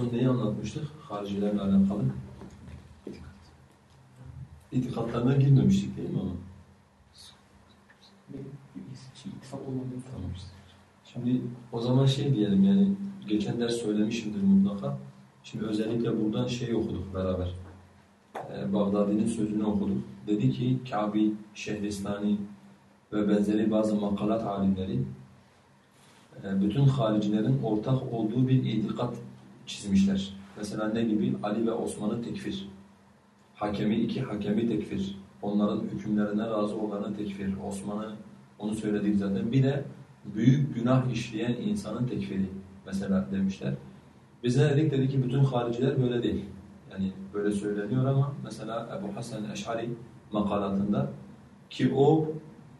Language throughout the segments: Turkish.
son neyi anlatmıştık? Haricilerle alakalı. İtikatlarına girmemiştik değil mi ama? Tamam. Şimdi o zaman şey diyelim yani geçen ders söylemişimdir mutlaka. Şimdi özellikle buradan şey okuduk beraber. Ee, Bağdadi'nin sözünü okuduk. Dedi ki Kabi, Şehristani ve benzeri bazı makalat alimleri e, bütün haricilerin ortak olduğu bir itikat çizmişler. Mesela ne gibi? Ali ve Osman'ı tekfir. Hakemi iki hakemi tekfir. Onların hükümlerine razı olanı tekfir. Osman'ı onu söyledik zaten. Bir de büyük günah işleyen insanın tekfiri mesela demişler. Bize dedik dedi ki bütün hariciler böyle değil. Yani böyle söyleniyor ama mesela Ebu Hasan Eş'ari makalatında ki o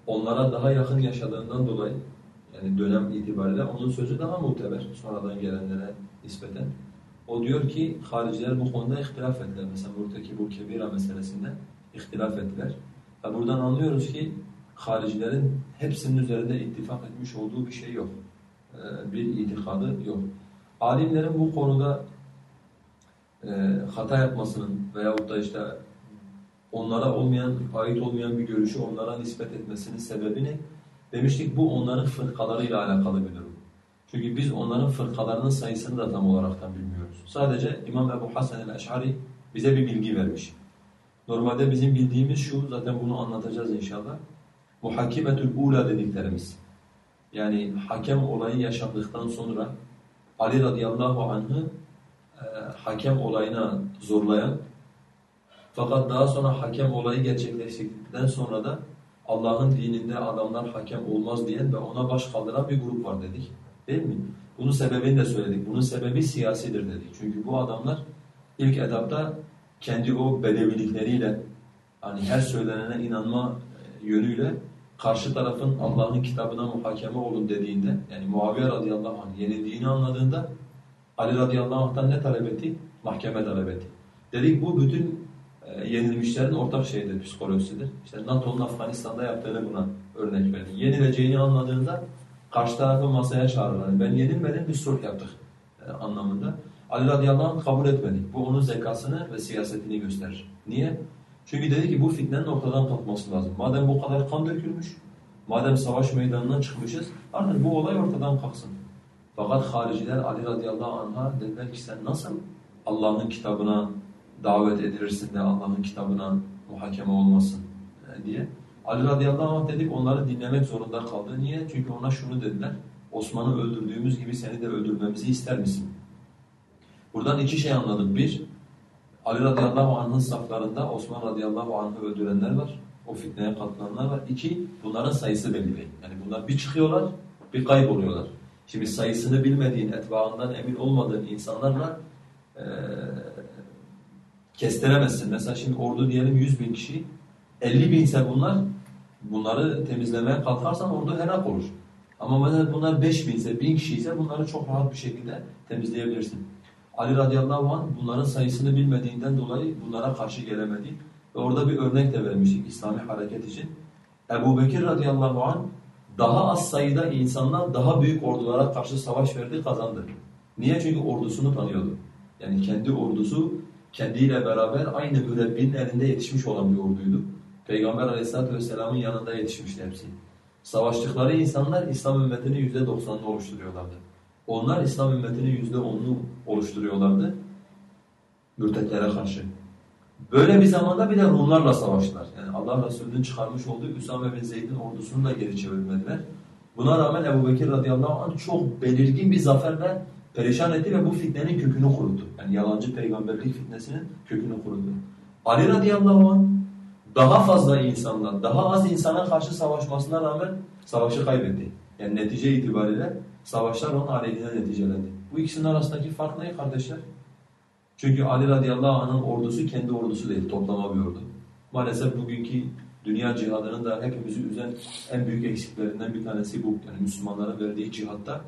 onlara daha yakın yaşadığından dolayı yani dönem itibariyle onun sözü daha muteber sonradan gelenlere nispeten. O diyor ki hariciler bu konuda ihtilaf ettiler. Mesela bu kebira meselesinde ihtilaf ettiler. Ve buradan anlıyoruz ki haricilerin hepsinin üzerinde ittifak etmiş olduğu bir şey yok. Ee, bir itikadı yok. Alimlerin bu konuda e, hata yapmasının veyahut da işte onlara olmayan, ait olmayan bir görüşü onlara nispet etmesinin sebebi ne? Demiştik bu onların fırkalarıyla alakalı bir durum. Çünkü biz onların fırkalarının sayısını da tam olaraktan bilmiyoruz. Sadece İmam Ebu Hasan el-Eş'ari bize bir bilgi vermiş. Normalde bizim bildiğimiz şu, zaten bunu anlatacağız inşallah. Muhakkimetül ula dediklerimiz. Yani hakem olayı yaşandıktan sonra Ali radıyallahu anh'ı e, hakem olayına zorlayan fakat daha sonra hakem olayı gerçekleştikten sonra da Allah'ın dininde adamlar hakem olmaz diyen ve ona baş kaldıran bir grup var dedik. Değil mi? Bunun sebebini de söyledik. Bunun sebebi siyasidir dedik. Çünkü bu adamlar ilk etapta kendi o bedevilikleriyle hani her söylenene inanma e, yönüyle karşı tarafın Allah'ın kitabına muhakeme olun dediğinde yani Muaviye radıyallahu anh yenildiğini anladığında Ali radıyallahu anh'tan ne talep etti? Mahkeme talep etti. Dedik bu bütün yenilmişlerin ortak şeyidir, psikolojisidir. İşte NATO'nun Afganistan'da yaptığını buna örnek verdi. Yenileceğini anladığında karşı tarafı masaya çağırırlar. Ben yenilmedim, bir sulh yaptık e, anlamında. Ali radıyallahu anh kabul etmedi. Bu onun zekasını ve siyasetini gösterir. Niye? Çünkü dedi ki bu fitnenin ortadan kalkması lazım. Madem bu kadar kan dökülmüş, madem savaş meydanından çıkmışız, artık bu olay ortadan kalksın. Fakat hariciler Ali radıyallahu anh'a dediler ki sen nasıl Allah'ın kitabına davet edilirsin de Allah'ın kitabına muhakeme olmasın e, diye. Ali radıyallahu anh dedik onları dinlemek zorunda kaldı. Niye? Çünkü ona şunu dediler. Osman'ı öldürdüğümüz gibi seni de öldürmemizi ister misin? Buradan iki şey anladık. Bir, Ali radıyallahu anh'ın saflarında Osman radıyallahu anh'ı öldürenler var. O fitneye katılanlar var. İki, bunların sayısı belli. Yani bunlar bir çıkıyorlar, bir kayboluyorlar. Şimdi sayısını bilmediğin, etbaından emin olmadığın insanlarla e, kestiremezsin. Mesela şimdi ordu diyelim 100 bin kişi, 50 binse bunlar, bunları temizlemeye kalkarsan ordu helak olur. Ama mesela bunlar 5 binse, 1000 kişi ise bunları çok rahat bir şekilde temizleyebilirsin. Ali radıyallahu anh bunların sayısını bilmediğinden dolayı bunlara karşı gelemedi. Ve orada bir örnek de vermiştik İslami hareket için. Ebu Bekir radıyallahu anh daha az sayıda insanlar daha büyük ordulara karşı savaş verdi, kazandı. Niye? Çünkü ordusunu tanıyordu. Yani kendi ordusu kendiyle beraber aynı mürebbinin elinde yetişmiş olan bir orduydu. Peygamber aleyhissalatu vesselamın yanında yetişmişti hepsi. Savaştıkları insanlar İslam ümmetinin yüzde doksanını oluşturuyorlardı. Onlar İslam ümmetinin yüzde onunu oluşturuyorlardı mürtetlere karşı. Böyle bir zamanda bir de Rumlarla savaştılar. Yani Allah Resulü'nün çıkarmış olduğu Üsame bin Zeyd'in ordusunu da geri çevirmediler. Buna rağmen Ebu Bekir radıyallahu anh çok belirgin bir zaferle perişan etti ve bu fitnenin kökünü kuruttu. Yani yalancı peygamberlik fitnesinin kökünü kuruttu. Ali radıyallahu anh daha fazla insandan, daha az insana karşı savaşmasına rağmen savaşı kaybetti. Yani netice itibariyle savaşlar onun aleyhine neticelendi. Bu ikisinin arasındaki fark ne kardeşler? Çünkü Ali radıyallahu anh'ın ordusu kendi ordusu değil, toplama bir ordu. Maalesef bugünkü dünya cihadının da hepimizi üzen en büyük eksiklerinden bir tanesi bu. Yani Müslümanların verdiği cihatta.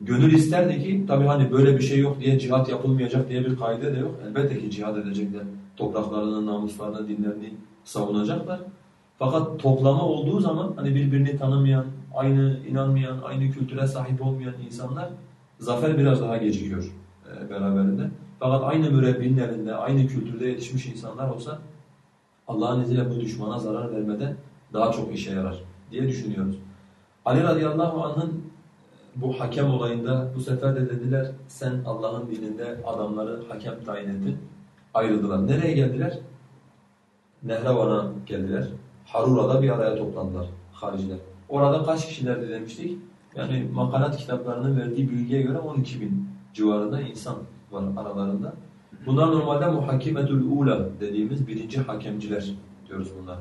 Gönül isterdi ki, tabi hani böyle bir şey yok diye cihat yapılmayacak diye bir kaide de yok. Elbette ki cihad edecekler. Topraklarını, namuslarını, dinlerini savunacaklar. Fakat toplama olduğu zaman hani birbirini tanımayan, aynı inanmayan, aynı kültüre sahip olmayan insanlar zafer biraz daha gecikiyor. E, beraberinde. Fakat aynı mürebbinin elinde, aynı kültürde yetişmiş insanlar olsa Allah'ın izniyle bu düşmana zarar vermede daha çok işe yarar diye düşünüyoruz. Ali radıyallahu anh'ın bu hakem olayında bu sefer de dediler sen Allah'ın dininde adamları hakem tayin ettin. Ayrıldılar. Nereye geldiler? Nehrevan'a geldiler. Harura'da bir araya toplandılar hariciler. Orada kaç kişilerdi demiştik? Yani makalat kitaplarının verdiği bilgiye göre 12 bin civarında insan var aralarında. Bunlar normalde muhakimetül ula dediğimiz birinci hakemciler diyoruz bunlar.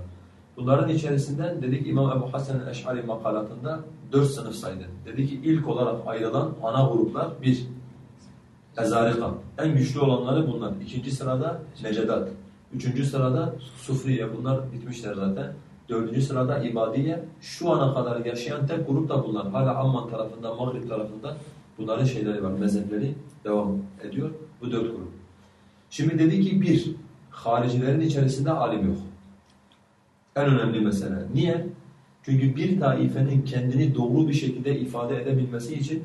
Bunların içerisinden dedik İmam Ebu Hasan el-Eş'ari makalatında dört sınıf saydı. Dedi ki ilk olarak ayrılan ana gruplar bir, Ezarika. En güçlü olanları bunlar. İkinci sırada Necedat. Üçüncü sırada Sufriye. Bunlar bitmişler zaten. Dördüncü sırada İbadiye. Şu ana kadar yaşayan tek grup da bunlar. Hala Amman tarafında, Maghrib tarafında bunların şeyleri var, mezhepleri devam ediyor. Bu dört grup. Şimdi dedi ki bir, haricilerin içerisinde alim yok. En önemli mesele. Niye? Çünkü bir taifenin kendini doğru bir şekilde ifade edebilmesi için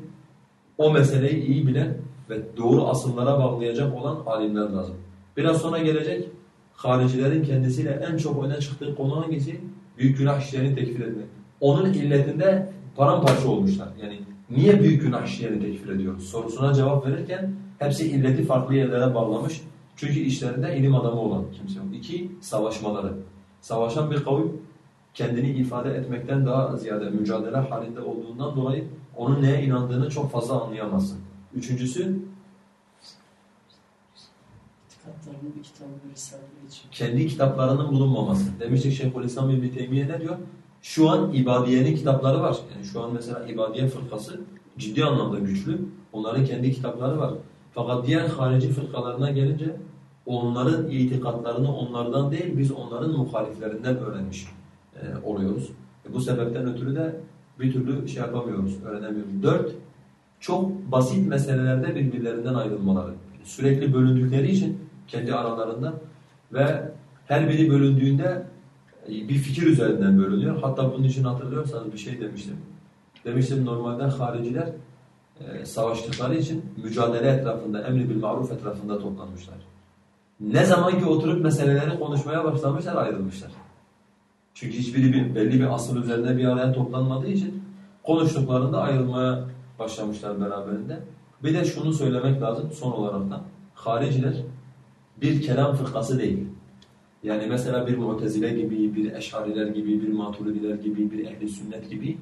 o meseleyi iyi bilen ve doğru asıllara bağlayacak olan alimler lazım. Biraz sonra gelecek, haricilerin kendisiyle en çok öne çıktığı konu hangisi? Büyük günah işlerini tekfir etmek. Onun illetinde paramparça olmuşlar. Yani niye büyük günah işlerini tekfir ediyoruz sorusuna cevap verirken hepsi illeti farklı yerlere bağlamış. Çünkü işlerinde ilim adamı olan kimse yok. İki, savaşmaları. Savaşan bir kavim kendini ifade etmekten daha ziyade mücadele halinde olduğundan dolayı onun neye inandığını çok fazla anlayamazsın. Üçüncüsü bir kitabı bir için. Kendi kitaplarının bulunmaması. Demiştik Şeyhülislam İbni Teymiye ne diyor? Şu an İbadiye'nin kitapları var. Yani şu an mesela İbadiye fırkası ciddi anlamda güçlü. Onların kendi kitapları var. Fakat diğer harici fırkalarına gelince onların itikatlarını onlardan değil biz onların muhaliflerinden öğrenmiş e, oluyoruz. E, bu sebepten ötürü de bir türlü şey yapamıyoruz, öğrenemiyoruz. Dört, çok basit meselelerde birbirlerinden ayrılmaları. Sürekli bölündükleri için kendi aralarında ve her biri bölündüğünde e, bir fikir üzerinden bölünüyor. Hatta bunun için hatırlıyorsanız bir şey demiştim. Demiştim normalde hariciler e, savaştıkları için mücadele etrafında, emri bil maruf etrafında toplanmışlar. Ne zaman ki oturup meseleleri konuşmaya başlamışlar ayrılmışlar. Çünkü hiçbiri bir, belli bir asıl üzerine bir araya toplanmadığı için konuştuklarında ayrılmaya başlamışlar beraberinde. Bir de şunu söylemek lazım son olarak da. Hariciler bir kelam fırkası değil. Yani mesela bir Mu'tezile gibi, bir Eşariler gibi, bir Maturidiler gibi, bir Ehli Sünnet gibi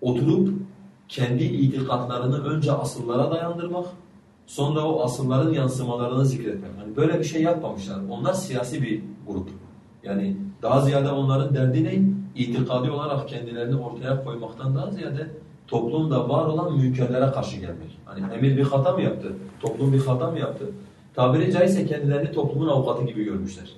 oturup kendi itikatlarını önce asıllara dayandırmak, sonra o asılların yansımalarını zikretmek. Yani böyle bir şey yapmamışlar. Onlar siyasi bir grup. Yani daha ziyade onların derdi ne? İtikadi olarak kendilerini ortaya koymaktan daha ziyade toplumda var olan münkerlere karşı gelmek. Hani emir bir hata mı yaptı? Toplum bir hata mı yaptı? Tabiri caizse kendilerini toplumun avukatı gibi görmüşler.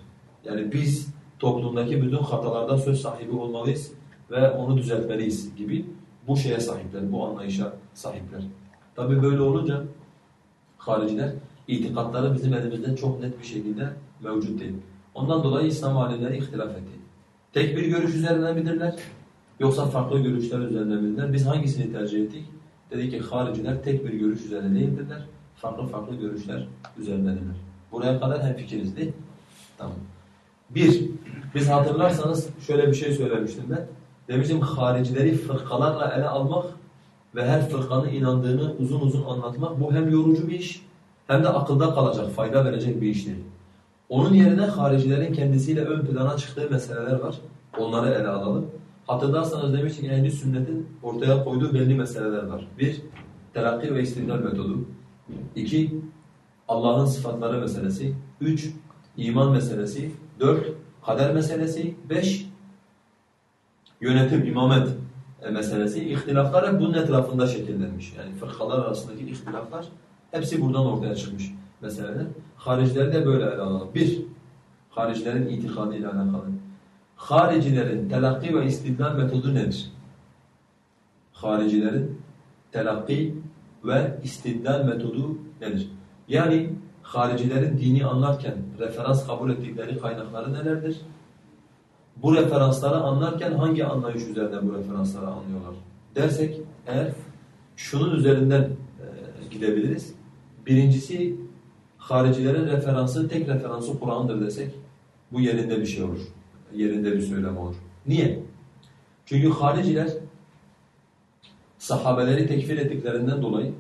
Yani biz toplumdaki bütün hatalarda söz sahibi olmalıyız ve onu düzeltmeliyiz gibi bu şeye sahipler, bu anlayışa sahipler. Tabi böyle olunca hariciler itikatları bizim elimizde çok net bir şekilde mevcut değil. Ondan dolayı İslam alimleri ihtilaf etti. Tek bir görüş üzerine midirler? Yoksa farklı görüşler üzerine midirler? Biz hangisini tercih ettik? Dedi ki hariciler tek bir görüş üzerine değildirler. Farklı farklı görüşler üzerindedirler. Buraya kadar hem fikiriz değil Tamam. Bir, biz hatırlarsanız şöyle bir şey söylemiştim ben. Demiştim haricileri fırkalarla ele almak ve her fırkanın inandığını uzun uzun anlatmak bu hem yorucu bir iş hem de akılda kalacak, fayda verecek bir iş değil. Onun yerine haricilerin kendisiyle ön plana çıktığı meseleler var. Onları ele alalım. Hatırlarsanız demiştik ehli sünnetin ortaya koyduğu belli meseleler var. Bir, terakki ve istidlal metodu. İki, Allah'ın sıfatları meselesi. Üç, iman meselesi. Dört, kader meselesi. Beş, yönetim, imamet meselesi. İhtilaflar hep bunun etrafında şekillenmiş. Yani fırkalar arasındaki ihtilaflar hepsi buradan ortaya çıkmış meseleler. Haricileri de böyle ele alalım. Bir, haricilerin itikadıyla alakalı. Haricilerin telakki ve istidlal metodu nedir? Haricilerin telakki ve istidlal metodu nedir? Yani haricilerin dini anlarken referans kabul ettikleri kaynakları nelerdir? Bu referansları anlarken hangi anlayış üzerinden bu referansları anlıyorlar? Dersek eğer şunun üzerinden e, gidebiliriz. Birincisi haricilerin referansı, tek referansı Kur'an'dır desek bu yerinde bir şey olur. Yerinde bir söylem olur. Niye? Çünkü hariciler sahabeleri tekfir ettiklerinden dolayı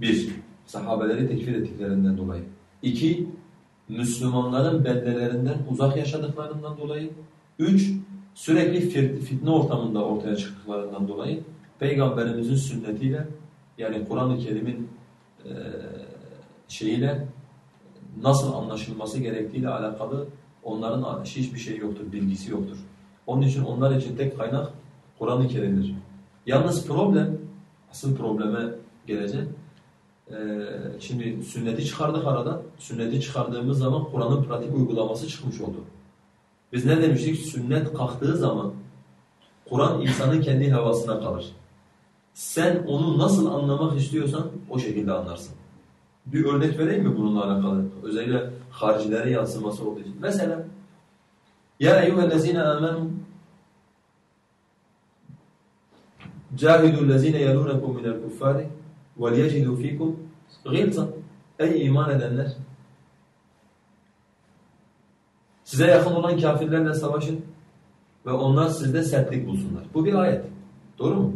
bir, sahabeleri tekfir ettiklerinden dolayı. İki, Müslümanların beldelerinden uzak yaşadıklarından dolayı. Üç, sürekli fitne ortamında ortaya çıktıklarından dolayı Peygamberimizin sünnetiyle yani Kur'an-ı Kerim'in e, şeyiyle nasıl anlaşılması gerektiğiyle alakalı onların hiçbir şey yoktur, bilgisi yoktur. Onun için onlar için tek kaynak Kur'an-ı Kerim'dir. Yalnız problem, asıl probleme geleceğim. Ee, şimdi sünneti çıkardık arada. Sünneti çıkardığımız zaman Kur'an'ın pratik uygulaması çıkmış oldu. Biz ne demiştik? Sünnet kalktığı zaman Kur'an insanın kendi havasına kalır. Sen onu nasıl anlamak istiyorsan o şekilde anlarsın. Bir örnek vereyim mi bununla alakalı? Özellikle haricilere yansıması olduğu için. Mesela Ya eyyühellezine amenu cahidüllezine yalunakum minel kuffari وَلْيَجِدُوا ف۪يكُمْ غِلْزًا Ey iman edenler! Size yakın olan kafirlerle savaşın ve onlar sizde sertlik bulsunlar. Bu bir ayet. Doğru mu?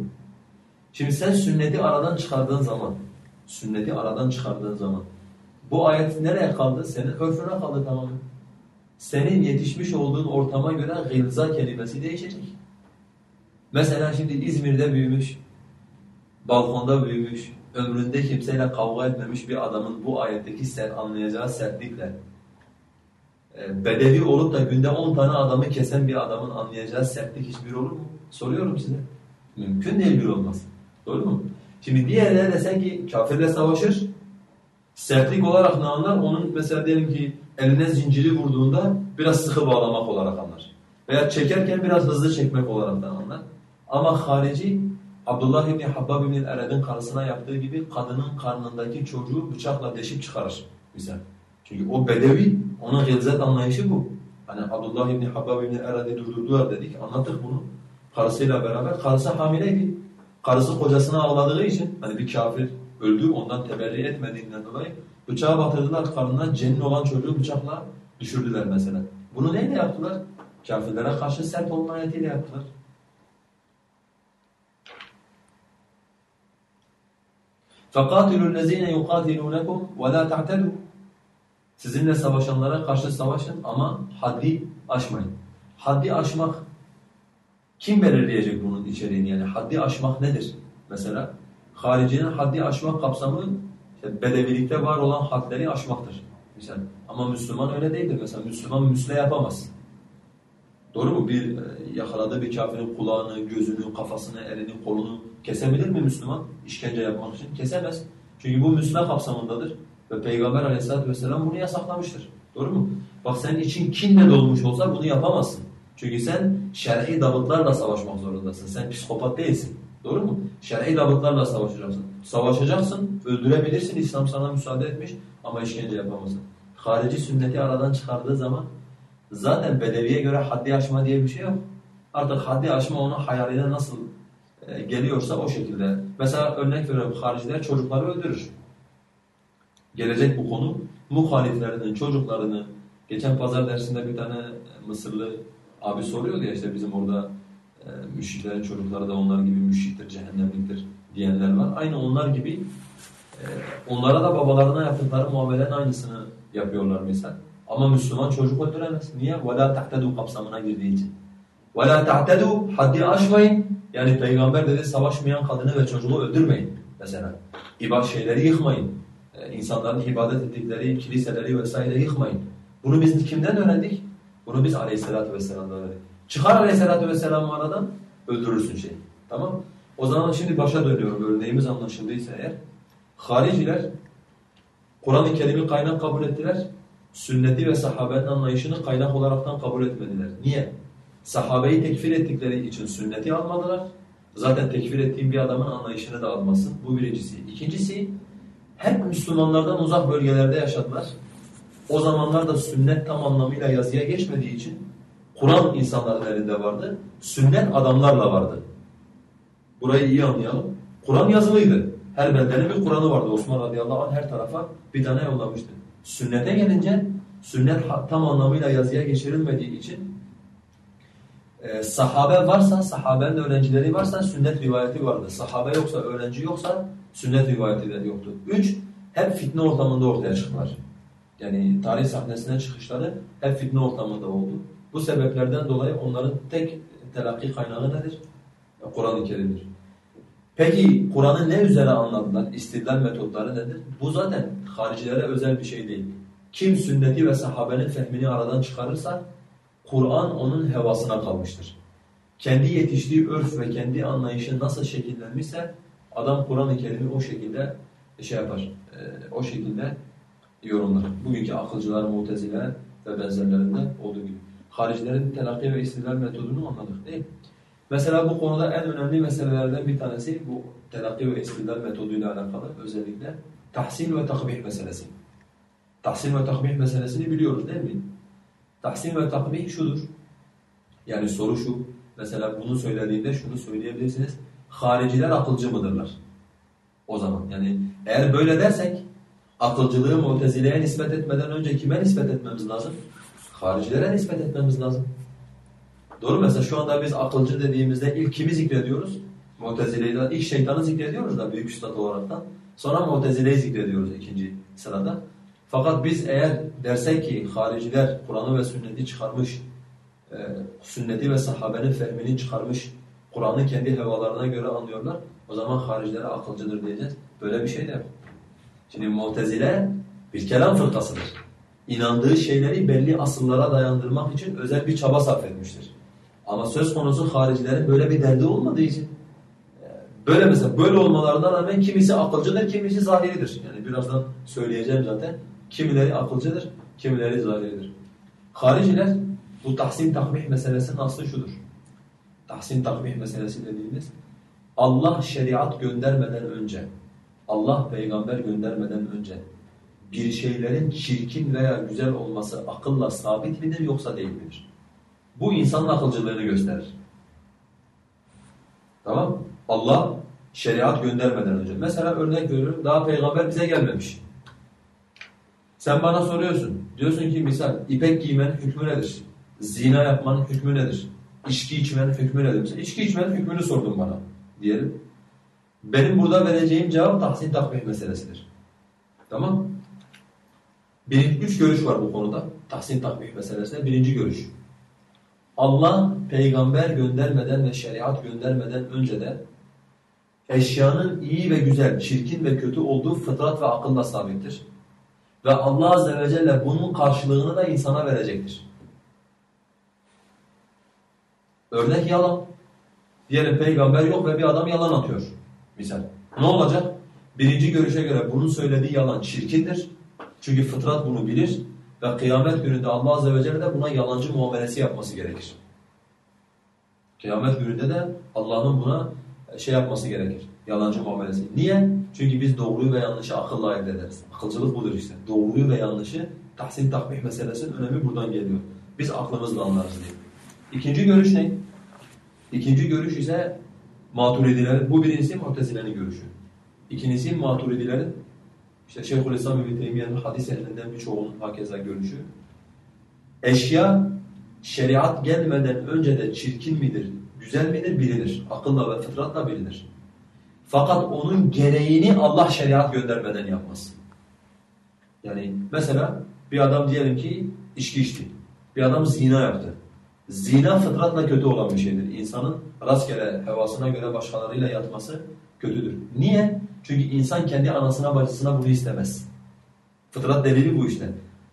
Şimdi sen sünneti aradan çıkardığın zaman, sünneti aradan çıkardığın zaman bu ayet nereye kaldı? Senin örfüne kaldı tamamen. Senin yetişmiş olduğun ortama göre gılza kelimesi değişecek. Mesela şimdi İzmir'de büyümüş, balkonda büyümüş, ömründe kimseyle kavga etmemiş bir adamın bu ayetteki sen anlayacağı sertlikle e, bedevi olup da günde 10 tane adamı kesen bir adamın anlayacağı sertlik hiçbir olur mu? Soruyorum size. Mümkün değil bir olmaz. Doğru mu? Şimdi diğerine desen ki kafirle savaşır, sertlik olarak ne anlar? Onun mesela diyelim ki eline zinciri vurduğunda biraz sıkı bağlamak olarak anlar. Veya çekerken biraz hızlı çekmek olarak da anlar. Ama harici Abdullah İbni Habbab İbni Ered'in karısına yaptığı gibi kadının karnındaki çocuğu bıçakla deşip çıkarır misal. Çünkü o bedevi, onun gılzet anlayışı bu. Hani Abdullah İbni Habbab İbni Ered'i durdurdular dedik, anlattık bunu. Karısıyla beraber, karısı hamileydi. Karısı kocasına ağladığı için, hani bir kafir öldü, ondan teberri etmediğinden dolayı bıçağı batırdılar karnına, cenin olan çocuğu bıçakla düşürdüler mesela. Bunu neyle yaptılar? Kafirlere karşı sert olma ayetiyle yaptılar. فَقَاتِلُوا الَّذ۪ينَ يُقَاتِلُونَكُمْ وَلَا تَعْتَدُوا Sizinle savaşanlara karşı savaşın ama haddi aşmayın. Haddi aşmak kim belirleyecek bunun içeriğini yani haddi aşmak nedir mesela? Haricinin haddi aşmak kapsamı işte bedevilikte var olan hadleri aşmaktır. Mesela. Ama Müslüman öyle değildir mesela. Müslüman müsle yapamaz. Doğru mu? Bir e, yakaladığı bir kafirin kulağını, gözünü, kafasını, elini, kolunu kesebilir mi Müslüman? İşkence yapmak için kesemez. Çünkü bu Müslüman kapsamındadır. Ve Peygamber aleyhissalatü vesselam bunu yasaklamıştır. Doğru mu? Bak senin için kinle dolmuş olsa bunu yapamazsın. Çünkü sen şer'i davutlarla savaşmak zorundasın. Sen psikopat değilsin. Doğru mu? Şer'i davutlarla savaşacaksın. Savaşacaksın, öldürebilirsin. İslam sana müsaade etmiş ama işkence yapamazsın. Harici sünneti aradan çıkardığı zaman Zaten Bedevi'ye göre haddi aşma diye bir şey yok. Artık haddi aşma onun hayaline nasıl e, geliyorsa o şekilde. Mesela örnek veriyorum hariciler çocukları öldürür. Gelecek bu konu. Muhaliflerinin çocuklarını geçen pazar dersinde bir tane Mısırlı abi soruyordu ya işte bizim orada e, müşriklerin çocukları da onlar gibi müşriktir, cehennemliktir diyenler var. Aynı onlar gibi e, onlara da babalarına yaptıkları muamelenin aynısını yapıyorlar mesela. Ama Müslüman çocuk öldüremez. Niye? وَلَا تَحْتَدُوا kapsamına girdiği için. وَلَا تَحْتَدُوا Haddi aşmayın. yani Peygamber dedi savaşmayan kadını ve çocuğu öldürmeyin. Mesela. İbadet şeyleri yıkmayın. Ee, insanların ibadet ettikleri kiliseleri vesaire yıkmayın. Bunu biz kimden öğrendik? Bunu biz aleyhissalatü vesselam'dan öğrendik. Çıkar aleyhissalatü vesselam aradan öldürürsün şey. Tamam O zaman şimdi başa dönüyorum. Örneğimiz anlaşıldıysa eğer. Hariciler Kur'an-ı Kerim'i kaynak kabul ettiler sünneti ve sahabenin anlayışını kaynak olaraktan kabul etmediler. Niye? Sahabeyi tekfir ettikleri için sünneti almadılar. Zaten tekfir ettiğin bir adamın anlayışını da almasın. Bu birincisi. İkincisi, hep Müslümanlardan uzak bölgelerde yaşadılar. O zamanlarda sünnet tam anlamıyla yazıya geçmediği için Kur'an insanların elinde vardı. Sünnet adamlarla vardı. Burayı iyi anlayalım. Kur'an yazılıydı. Her beldenin bir Kur'an'ı vardı. Osman radıyallahu anh her tarafa bir tane yollamıştı. Sünnete gelince sünnet tam anlamıyla yazıya geçirilmediği için e, sahabe varsa, sahabenin öğrencileri varsa sünnet rivayeti vardı. Sahabe yoksa, öğrenci yoksa sünnet rivayeti de yoktu. Üç, hep fitne ortamında ortaya çıktılar. Yani tarih sahnesinden çıkışları hep fitne ortamında oldu. Bu sebeplerden dolayı onların tek telakki kaynağı nedir? Kur'an-ı Kerim'dir. Peki Kur'an'ı ne üzere anladılar? İstidlal metotları nedir? Bu zaten haricilere özel bir şey değil. Kim sünneti ve sahabenin fehmini aradan çıkarırsa Kur'an onun hevasına kalmıştır. Kendi yetiştiği örf ve kendi anlayışı nasıl şekillenmişse adam Kur'an-ı Kerim'i o şekilde şey yapar, e, o şekilde yorumlar. Bugünkü akılcılar, muteziler ve benzerlerinde olduğu gibi. Haricilerin telakki ve istidlal metodunu anladık değil? Mesela bu konuda en önemli meselelerden bir tanesi bu telakki ve istidlal metoduyla alakalı özellikle tahsin ve takbih meselesi. Tahsin ve takbih meselesini biliyoruz değil mi? Tahsin ve takbih şudur. Yani soru şu, mesela bunu söylediğinde şunu söyleyebilirsiniz. Hariciler akılcı mıdırlar? O zaman yani eğer böyle dersek akılcılığı Mutezile'ye nispet etmeden önce kime nispet etmemiz lazım? Haricilere nispet etmemiz lazım. Doğru mesela şu anda biz akılcı dediğimizde ilk kimi zikrediyoruz? Mutezile'yi ilk şeytanı zikrediyoruz da büyük üstad olaraktan. Sonra Mutezile'yi zikrediyoruz ikinci sırada. Fakat biz eğer dersek ki hariciler Kur'an'ı ve sünneti çıkarmış, e, sünneti ve sahabenin fehmini çıkarmış, Kur'an'ı kendi hevalarına göre anlıyorlar, o zaman haricilere akılcıdır diyeceğiz. Böyle bir şey de yok. Şimdi Mu'tezile bir kelam fırkasıdır. İnandığı şeyleri belli asıllara dayandırmak için özel bir çaba sarf etmiştir. Ama söz konusu haricilerin böyle bir derdi olmadığı için e, böyle mesela böyle olmalarına rağmen kimisi akılcıdır, kimisi zahiridir. Yani birazdan söyleyeceğim zaten. Kimileri akılcıdır, kimileri zahiridir. Hariciler bu tahsin takmih meselesinin aslı şudur. Tahsin takmih meselesi dediğimiz Allah şeriat göndermeden önce, Allah peygamber göndermeden önce bir şeylerin çirkin veya güzel olması akılla sabit midir yoksa değil midir? Bu insanın akılcılığını gösterir. Tamam? Allah şeriat göndermeden önce. Mesela örnek veriyorum daha peygamber bize gelmemiş. Sen bana soruyorsun. Diyorsun ki misal ipek giymenin hükmü nedir? Zina yapmanın hükmü nedir? İçki içmenin hükmü nedir? Mesela içki içmenin hükmünü sordun bana diyelim. Benim burada vereceğim cevap tahsin takbih meselesidir. Tamam? Bir, üç görüş var bu konuda. Tahsin takbih meselesinde. Birinci görüş. Allah peygamber göndermeden ve şeriat göndermeden önce de eşyanın iyi ve güzel, çirkin ve kötü olduğu fıtrat ve akılla sabittir. Ve Allah Azze ve Celle bunun karşılığını da insana verecektir. Örnek yalan. Diyelim peygamber yok ve bir adam yalan atıyor. Misal. Ne olacak? Birinci görüşe göre bunun söylediği yalan çirkindir. Çünkü fıtrat bunu bilir. Ve kıyamet gününde Allah Azze ve Celle de buna yalancı muamelesi yapması gerekir. Kıyamet gününde de Allah'ın buna şey yapması gerekir. Yalancı muamelesi. Niye? Çünkü biz doğruyu ve yanlışı akılla elde ederiz. Akılcılık budur işte. Doğruyu ve yanlışı tahsin takbih meselesinin önemi buradan geliyor. Biz aklımızla anlarız diye. İkinci görüş ne? İkinci görüş ise maturidilerin, bu birincisi mutezilerin görüşü. İkincisi maturidilerin, işte Şeyhülislam İbn Teymiye'nin hadis ehlinden birçoğunun hakeza görüşü. Eşya şeriat gelmeden önce de çirkin midir, güzel midir bilinir. Akılla ve fıtratla bilinir. Fakat onun gereğini Allah şeriat göndermeden yapmaz. Yani mesela bir adam diyelim ki içki içti. Bir adam zina yaptı. Zina fıtratla kötü olan bir şeydir. İnsanın rastgele hevasına göre başkalarıyla yatması kötüdür. Niye? Çünkü insan kendi anasına bacısına bunu istemez. Fıtrat delili bu işte.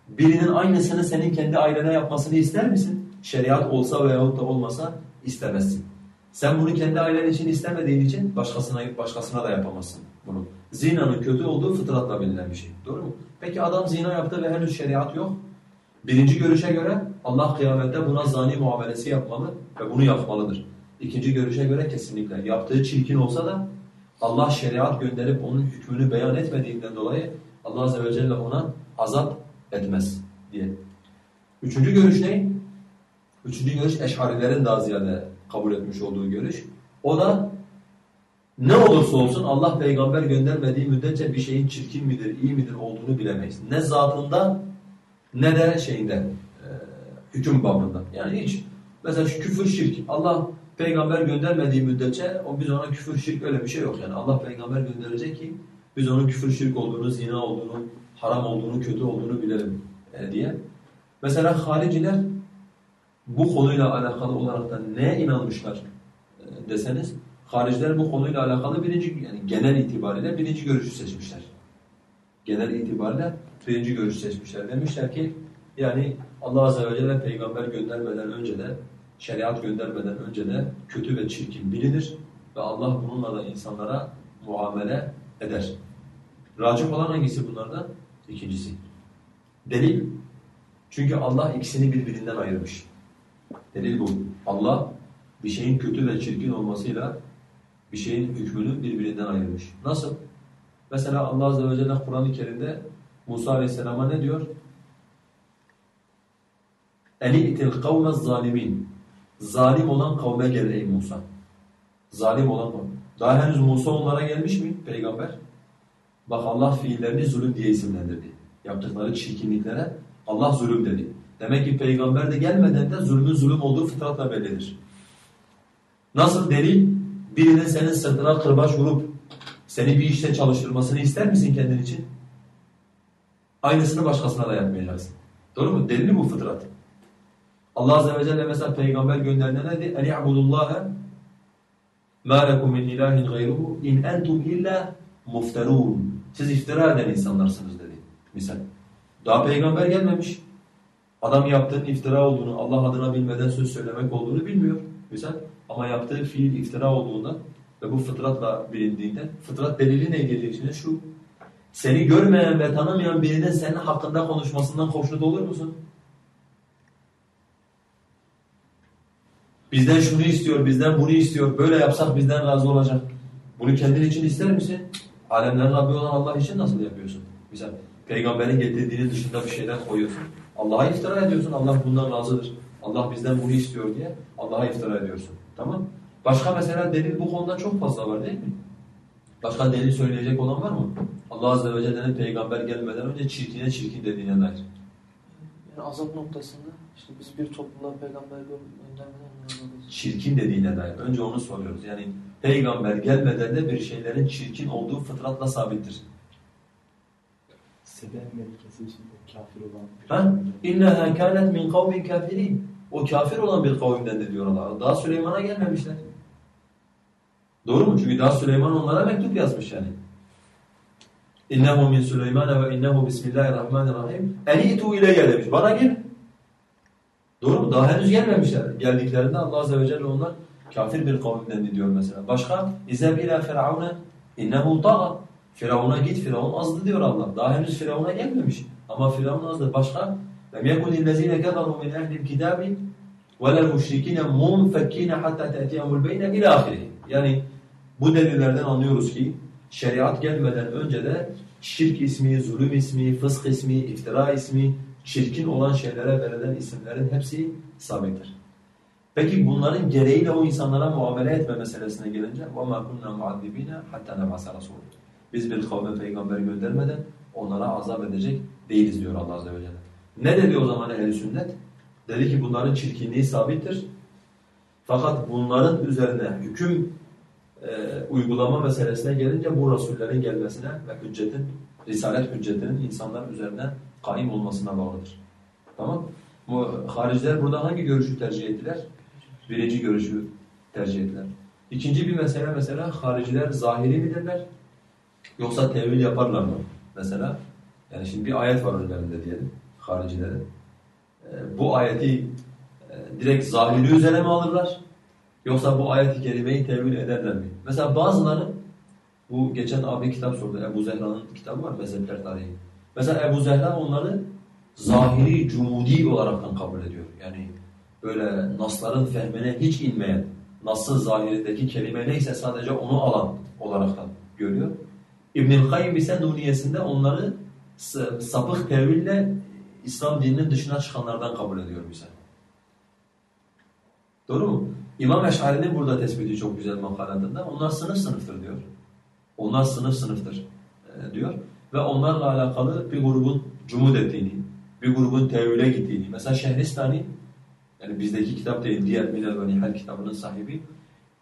Birinin aynısını senin kendi ailene yapmasını ister misin? Şeriat olsa veyahut da olmasa istemezsin. Sen bunu kendi ailen için istemediğin için başkasına başkasına da yapamazsın bunu. Zinanın kötü olduğu fıtratla bilinen bir şey. Doğru mu? Peki adam zina yaptı ve henüz şeriat yok. Birinci görüşe göre Allah kıyamette buna zani muamelesi yapmalı ve bunu yapmalıdır. İkinci görüşe göre kesinlikle. Yaptığı çirkin olsa da Allah şeriat gönderip onun hükmünü beyan etmediğinden dolayı Allah Azze ve Celle ona azap etmez diye. Üçüncü görüş ne? Üçüncü görüş eşarilerin daha ziyade kabul etmiş olduğu görüş. O da Ne olursa olsun Allah peygamber göndermediği müddetçe bir şeyin çirkin midir, iyi midir olduğunu bilemeyiz. Ne zatında ne de şeyinde, e, hüküm babında. Yani hiç. Mesela şu küfür şirk. Allah peygamber göndermediği müddetçe o biz ona küfür şirk öyle bir şey yok. Yani Allah peygamber gönderecek ki biz onun küfür şirk olduğunu, zina olduğunu, haram olduğunu, kötü olduğunu bilelim e, diye. Mesela hariciler bu konuyla alakalı olarak da neye inanmışlar e, deseniz hariciler bu konuyla alakalı birinci yani genel itibariyle birinci görüşü seçmişler. Genel itibariyle birinci görüşü seçmişler. Demişler ki yani Allah Azze ve Celle peygamber göndermeden önce de şeriat göndermeden önce de kötü ve çirkin bilinir ve Allah bununla da insanlara muamele eder. Racih olan hangisi bunlardan? İkincisi. Delil. Çünkü Allah ikisini birbirinden ayırmış. Delil bu. Allah bir şeyin kötü ve çirkin olmasıyla bir şeyin hükmünü birbirinden ayırmış. Nasıl? Mesela Allah Azze ve Celle Kur'an-ı Kerim'de Musa Aleyhisselam'a ne diyor? اَلِئْتِ الْقَوْمَ الظَّالِمِينَ Zalim olan kavme gel ey Musa. Zalim olan kavme. Daha henüz Musa onlara gelmiş mi peygamber? Bak Allah fiillerini zulüm diye isimlendirdi. Yaptıkları çirkinliklere Allah zulüm dedi. Demek ki peygamber de gelmeden de zulmün zulüm olduğu fıtratla bellidir. Nasıl delil? Birinin senin sırtına kırbaç vurup seni bir işte çalıştırmasını ister misin kendin için? Aynısını başkasına da yapmayacaksın. Doğru mu? Delili bu fıtrat. Allah Azze ve Celle mesela peygamber gönderdiğinde ne dedi? اَنْ يَعْبُدُ اللّٰهَ مَا لَكُمْ مِنْ اِلٰهٍ غَيْرُهُ اِنْ اَنْتُمْ اِلَّا مُفْتَرُونَ Siz iftira eden insanlarsınız dedi. Misal. Daha peygamber gelmemiş. Adam yaptığın iftira olduğunu, Allah adına bilmeden söz söylemek olduğunu bilmiyor. Misal. Ama yaptığı fiil iftira olduğunda ve bu fıtratla bilindiğinde, fıtrat delili ne gelecek şimdi? Şu, seni görmeyen ve tanımayan birinin senin hakkında konuşmasından hoşnut olur musun? Bizden şunu istiyor, bizden bunu istiyor, böyle yapsak bizden razı olacak. Bunu kendin için ister misin? Alemlerin Rabbi olan Allah için nasıl yapıyorsun? Mesela peygamberin getirdiğinin dışında bir şeyler koyuyorsun. Allah'a iftira ediyorsun, Allah bundan razıdır. Allah bizden bunu istiyor diye Allah'a iftira ediyorsun. Tamam Başka mesela delil bu konuda çok fazla var değil mi? Başka delil söyleyecek olan var mı? Allah Azze ve Celle'nin peygamber gelmeden önce çirkine çirkin dediğine dair. Yani azap noktasında işte biz bir topluluğa peygamber göndermeden Çirkin dediğine dair. Önce onu soruyoruz. Yani peygamber gelmeden de bir şeylerin çirkin olduğu fıtratla sabittir. Sebe melikesi için Ha? İnneha kânet min kavmin kafirin. O kafir olan bir kavimden de diyor Allah. Daha Süleyman'a gelmemişler. Doğru mu? Çünkü daha Süleyman onlara mektup yazmış yani. İnnehu min Süleyman ve innehu bismillahirrahmanirrahim. Enitu ileyye demiş. Bana gel. Doğru mu? Daha henüz gelmemişler. Geldiklerinde Allah Azze ve Celle onlar kafir bir kavimden diyor mesela. Başka? İzeb ila firavune innehu tağa. Firavun'a git, Firavun azdı diyor Allah. Daha henüz Firavun'a gelmemiş. Ama Firavun azdı. Başka? لم يكن الذين كفروا من أهل الكتاب ولا المشركين منفكين حتى تأتيهم البينة إلى آخره. Yani bu delillerden anlıyoruz ki şeriat gelmeden önce de şirk ismi, zulüm ismi, fısk ismi, iftira ismi, çirkin olan şeylere verilen isimlerin hepsi sabittir. Peki bunların gereğiyle o insanlara muamele etme meselesine gelince وَمَا كُنَّا مُعَذِّب۪ينَ حَتَّى نَبْعَسَ رَسُولًا biz bir kavme peygamber göndermeden onlara azap edecek değiliz diyor Allah Azze ve Celle. Ne dedi o zaman ehl sünnet? Dedi ki bunların çirkinliği sabittir. Fakat bunların üzerine hüküm e, uygulama meselesine gelince bu rasullerin gelmesine ve hüccetin, risalet hüccetinin insanlar üzerine kaim olmasına bağlıdır. Tamam? Bu hariciler burada hangi görüşü tercih ettiler? Birinci görüşü tercih ettiler. İkinci bir mesele mesela hariciler zahiri midirler? Yoksa tevil yaparlar mı? Mesela yani şimdi bir ayet var önlerinde diyelim haricilerin. E, bu ayeti e, direkt zahiri üzere mi alırlar? Yoksa bu ayet-i kerimeyi tevil ederler mi? Mesela bazıları, bu geçen abi kitap sordu, Ebu Zehra'nın kitabı var, Mezhepler Tarihi. Mesela Ebu Zehra onları zahiri, cumudi olaraktan kabul ediyor. Yani böyle nasların fehmine hiç inmeyen, nasın zahirindeki kelime neyse sadece onu alan olaraktan görüyor. İbn-i Kayyum ise Nuniyesinde onları sapık teville İslam dininin dışına çıkanlardan kabul ediyor bize. Doğru mu? İmam Eş'ari'nin burada tespiti çok güzel makalatında. Onlar sınıf sınıftır diyor. Onlar sınıf sınıftır e, diyor. Ve onlarla alakalı bir grubun cumud ettiğini, bir grubun tevhile gittiğini. Mesela Şehristani, yani bizdeki kitap değil, diğer Milal ve Nihal kitabının sahibi,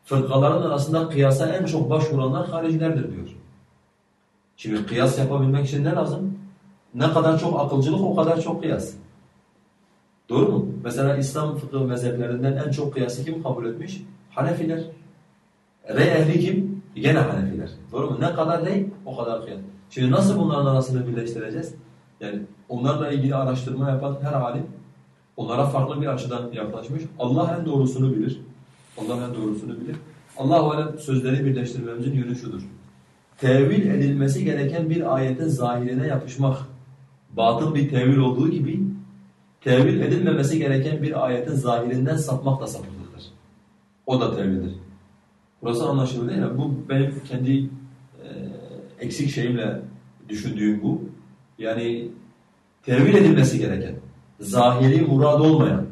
fırkaların arasında kıyasa en çok başvuranlar haricilerdir diyor. Şimdi kıyas yapabilmek için ne lazım? Ne kadar çok akılcılık o kadar çok kıyas. Doğru mu? Mesela İslam fıkıh mezheplerinden en çok kıyası kim kabul etmiş? Hanefiler. Rey ehli kim? Gene Hanefiler. Doğru mu? Ne kadar rey o kadar kıyas. Şimdi nasıl bunların arasını birleştireceğiz? Yani onlarla ilgili araştırma yapan her alim onlara farklı bir açıdan yaklaşmış. Allah en doğrusunu bilir. Allah en doğrusunu bilir. Allah alem sözleri birleştirmemizin yönü şudur. Tevil edilmesi gereken bir ayetin zahirine yapışmak batıl bir tevil olduğu gibi tevil edilmemesi gereken bir ayetin zahirinden sapmak da sapıklıktır. O da tevildir. Burası anlaşıldı değil mi? Bu benim kendi e, eksik şeyimle düşündüğüm bu. Yani tevil edilmesi gereken, zahiri murad olmayan,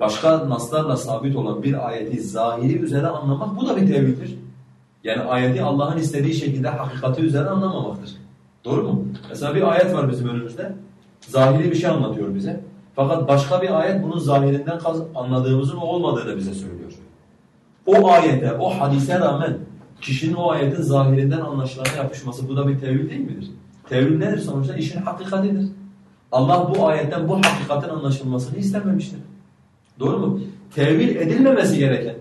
başka naslarla sabit olan bir ayeti zahiri üzere anlamak bu da bir tevildir. Yani ayeti Allah'ın istediği şekilde hakikati üzere anlamamaktır. Doğru mu? Mesela bir ayet var bizim önümüzde. Zahiri bir şey anlatıyor bize. Fakat başka bir ayet bunun zahirinden anladığımızın olmadığını bize söylüyor. O ayete, o hadise rağmen kişinin o ayetin zahirinden anlaşılana yapışması bu da bir tevil değil midir? Tevil nedir sonuçta? İşin hakikatidir. Allah bu ayetten bu hakikatin anlaşılmasını istememiştir. Doğru mu? Tevil edilmemesi gereken,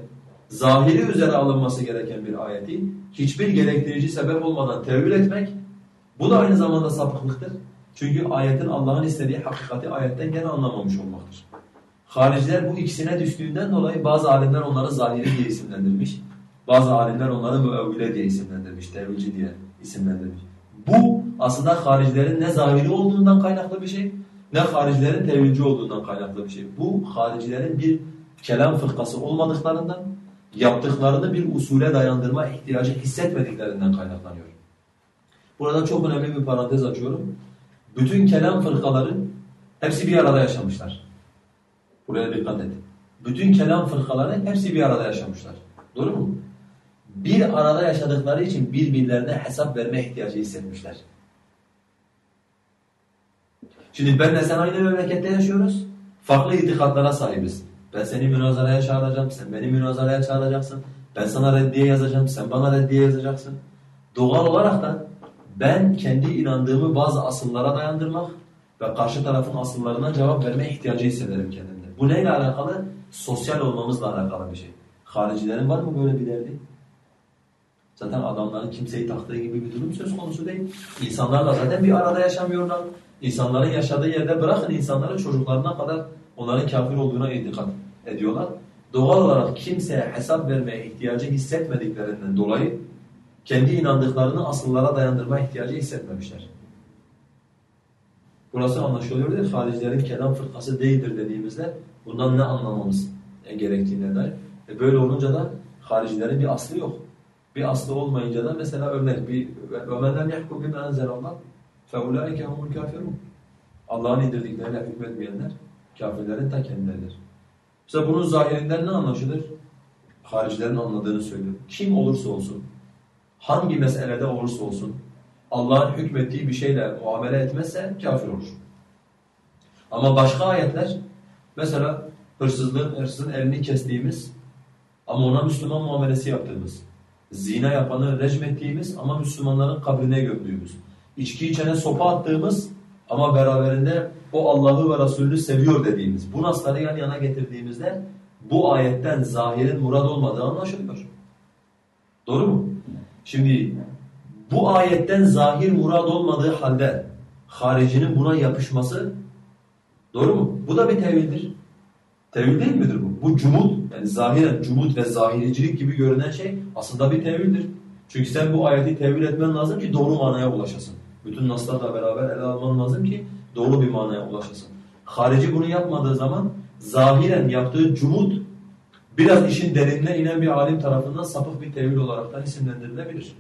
zahiri üzere alınması gereken bir ayeti hiçbir gerektirici sebep olmadan tevil etmek bu da aynı zamanda sapıklıktır. Çünkü ayetin Allah'ın istediği hakikati ayetten gene anlamamış olmaktır. Hariciler bu ikisine düştüğünden dolayı bazı alimler onları zahiri diye isimlendirmiş. Bazı alimler onları müevvile diye isimlendirmiş, tevilci diye isimlendirmiş. Bu aslında haricilerin ne zahiri olduğundan kaynaklı bir şey, ne haricilerin tevilci olduğundan kaynaklı bir şey. Bu haricilerin bir kelam fırkası olmadıklarından, yaptıklarını bir usule dayandırma ihtiyacı hissetmediklerinden kaynaklanıyor. Burada çok önemli bir parantez açıyorum. Bütün kelam fırkaları hepsi bir arada yaşamışlar. Buraya dikkat et. Bütün kelam fırkaları hepsi bir arada yaşamışlar. Doğru mu? Bir arada yaşadıkları için birbirlerine hesap verme ihtiyacı hissetmişler. Şimdi benle sen aynı memlekette yaşıyoruz. Farklı itikatlara sahibiz. Ben seni münazaraya çağıracağım, sen beni münazaraya çağıracaksın. Ben sana reddiye yazacağım, sen bana reddiye yazacaksın. Doğal olarak da ben kendi inandığımı bazı asıllara dayandırmak ve karşı tarafın asıllarına cevap verme ihtiyacı hissederim kendimde. Bu neyle alakalı? Sosyal olmamızla alakalı bir şey. Haricilerin var mı böyle bir derdi? Zaten adamların kimseyi taktığı gibi bir durum söz konusu değil. İnsanlarla zaten bir arada yaşamıyorlar. İnsanların yaşadığı yerde bırakın insanların çocuklarına kadar onların kafir olduğuna itikad ediyorlar. Doğal olarak kimseye hesap vermeye ihtiyacı hissetmediklerinden dolayı kendi inandıklarını asıllara dayandırma ihtiyacı hissetmemişler. Burası anlaşılıyor değil mi? Haricilerin kelam fırkası değildir dediğimizde bundan ne anlamamız gerektiğine dair. E böyle olunca da haricilerin bir aslı yok. Bir aslı olmayınca da mesela örnek bir وَمَنْ لَمْ يَحْكُمْ بِمَا أَنْزَلَ اللّٰهِ فَاُولَٰئِكَ هُمُ الْكَافِرُونَ Allah'ın indirdikleriyle hükmetmeyenler kafirlerin ta kendileridir. Mesela bunun zahirinden ne anlaşılır? Haricilerin anladığını söylüyor. Kim olursa olsun, hangi meselede olursa olsun Allah'ın hükmettiği bir şeyle muamele etmezse kafir olur. Ama başka ayetler mesela hırsızlığın, hırsızın elini kestiğimiz ama ona Müslüman muamelesi yaptığımız, zina yapanı rejim ettiğimiz ama Müslümanların kabrine gömdüğümüz, içki içene sopa attığımız ama beraberinde o Allah'ı ve Resulünü seviyor dediğimiz bu nasları yan yana getirdiğimizde bu ayetten zahirin murad olmadığı anlaşılıyor. Doğru mu? Şimdi bu ayetten zahir murad olmadığı halde haricinin buna yapışması doğru mu? Bu da bir tevildir. Tevil değil midir bu? Bu cumut yani zahiren cumut ve zahiricilik gibi görünen şey aslında bir tevildir. Çünkü sen bu ayeti tevil etmen lazım ki doğru manaya ulaşasın. Bütün naslarla beraber ele alman lazım ki doğru bir manaya ulaşasın. Harici bunu yapmadığı zaman zahiren yaptığı cumut biraz işin derinine inen bir alim tarafından sapık bir tevil olaraktan isimlendirilebilir.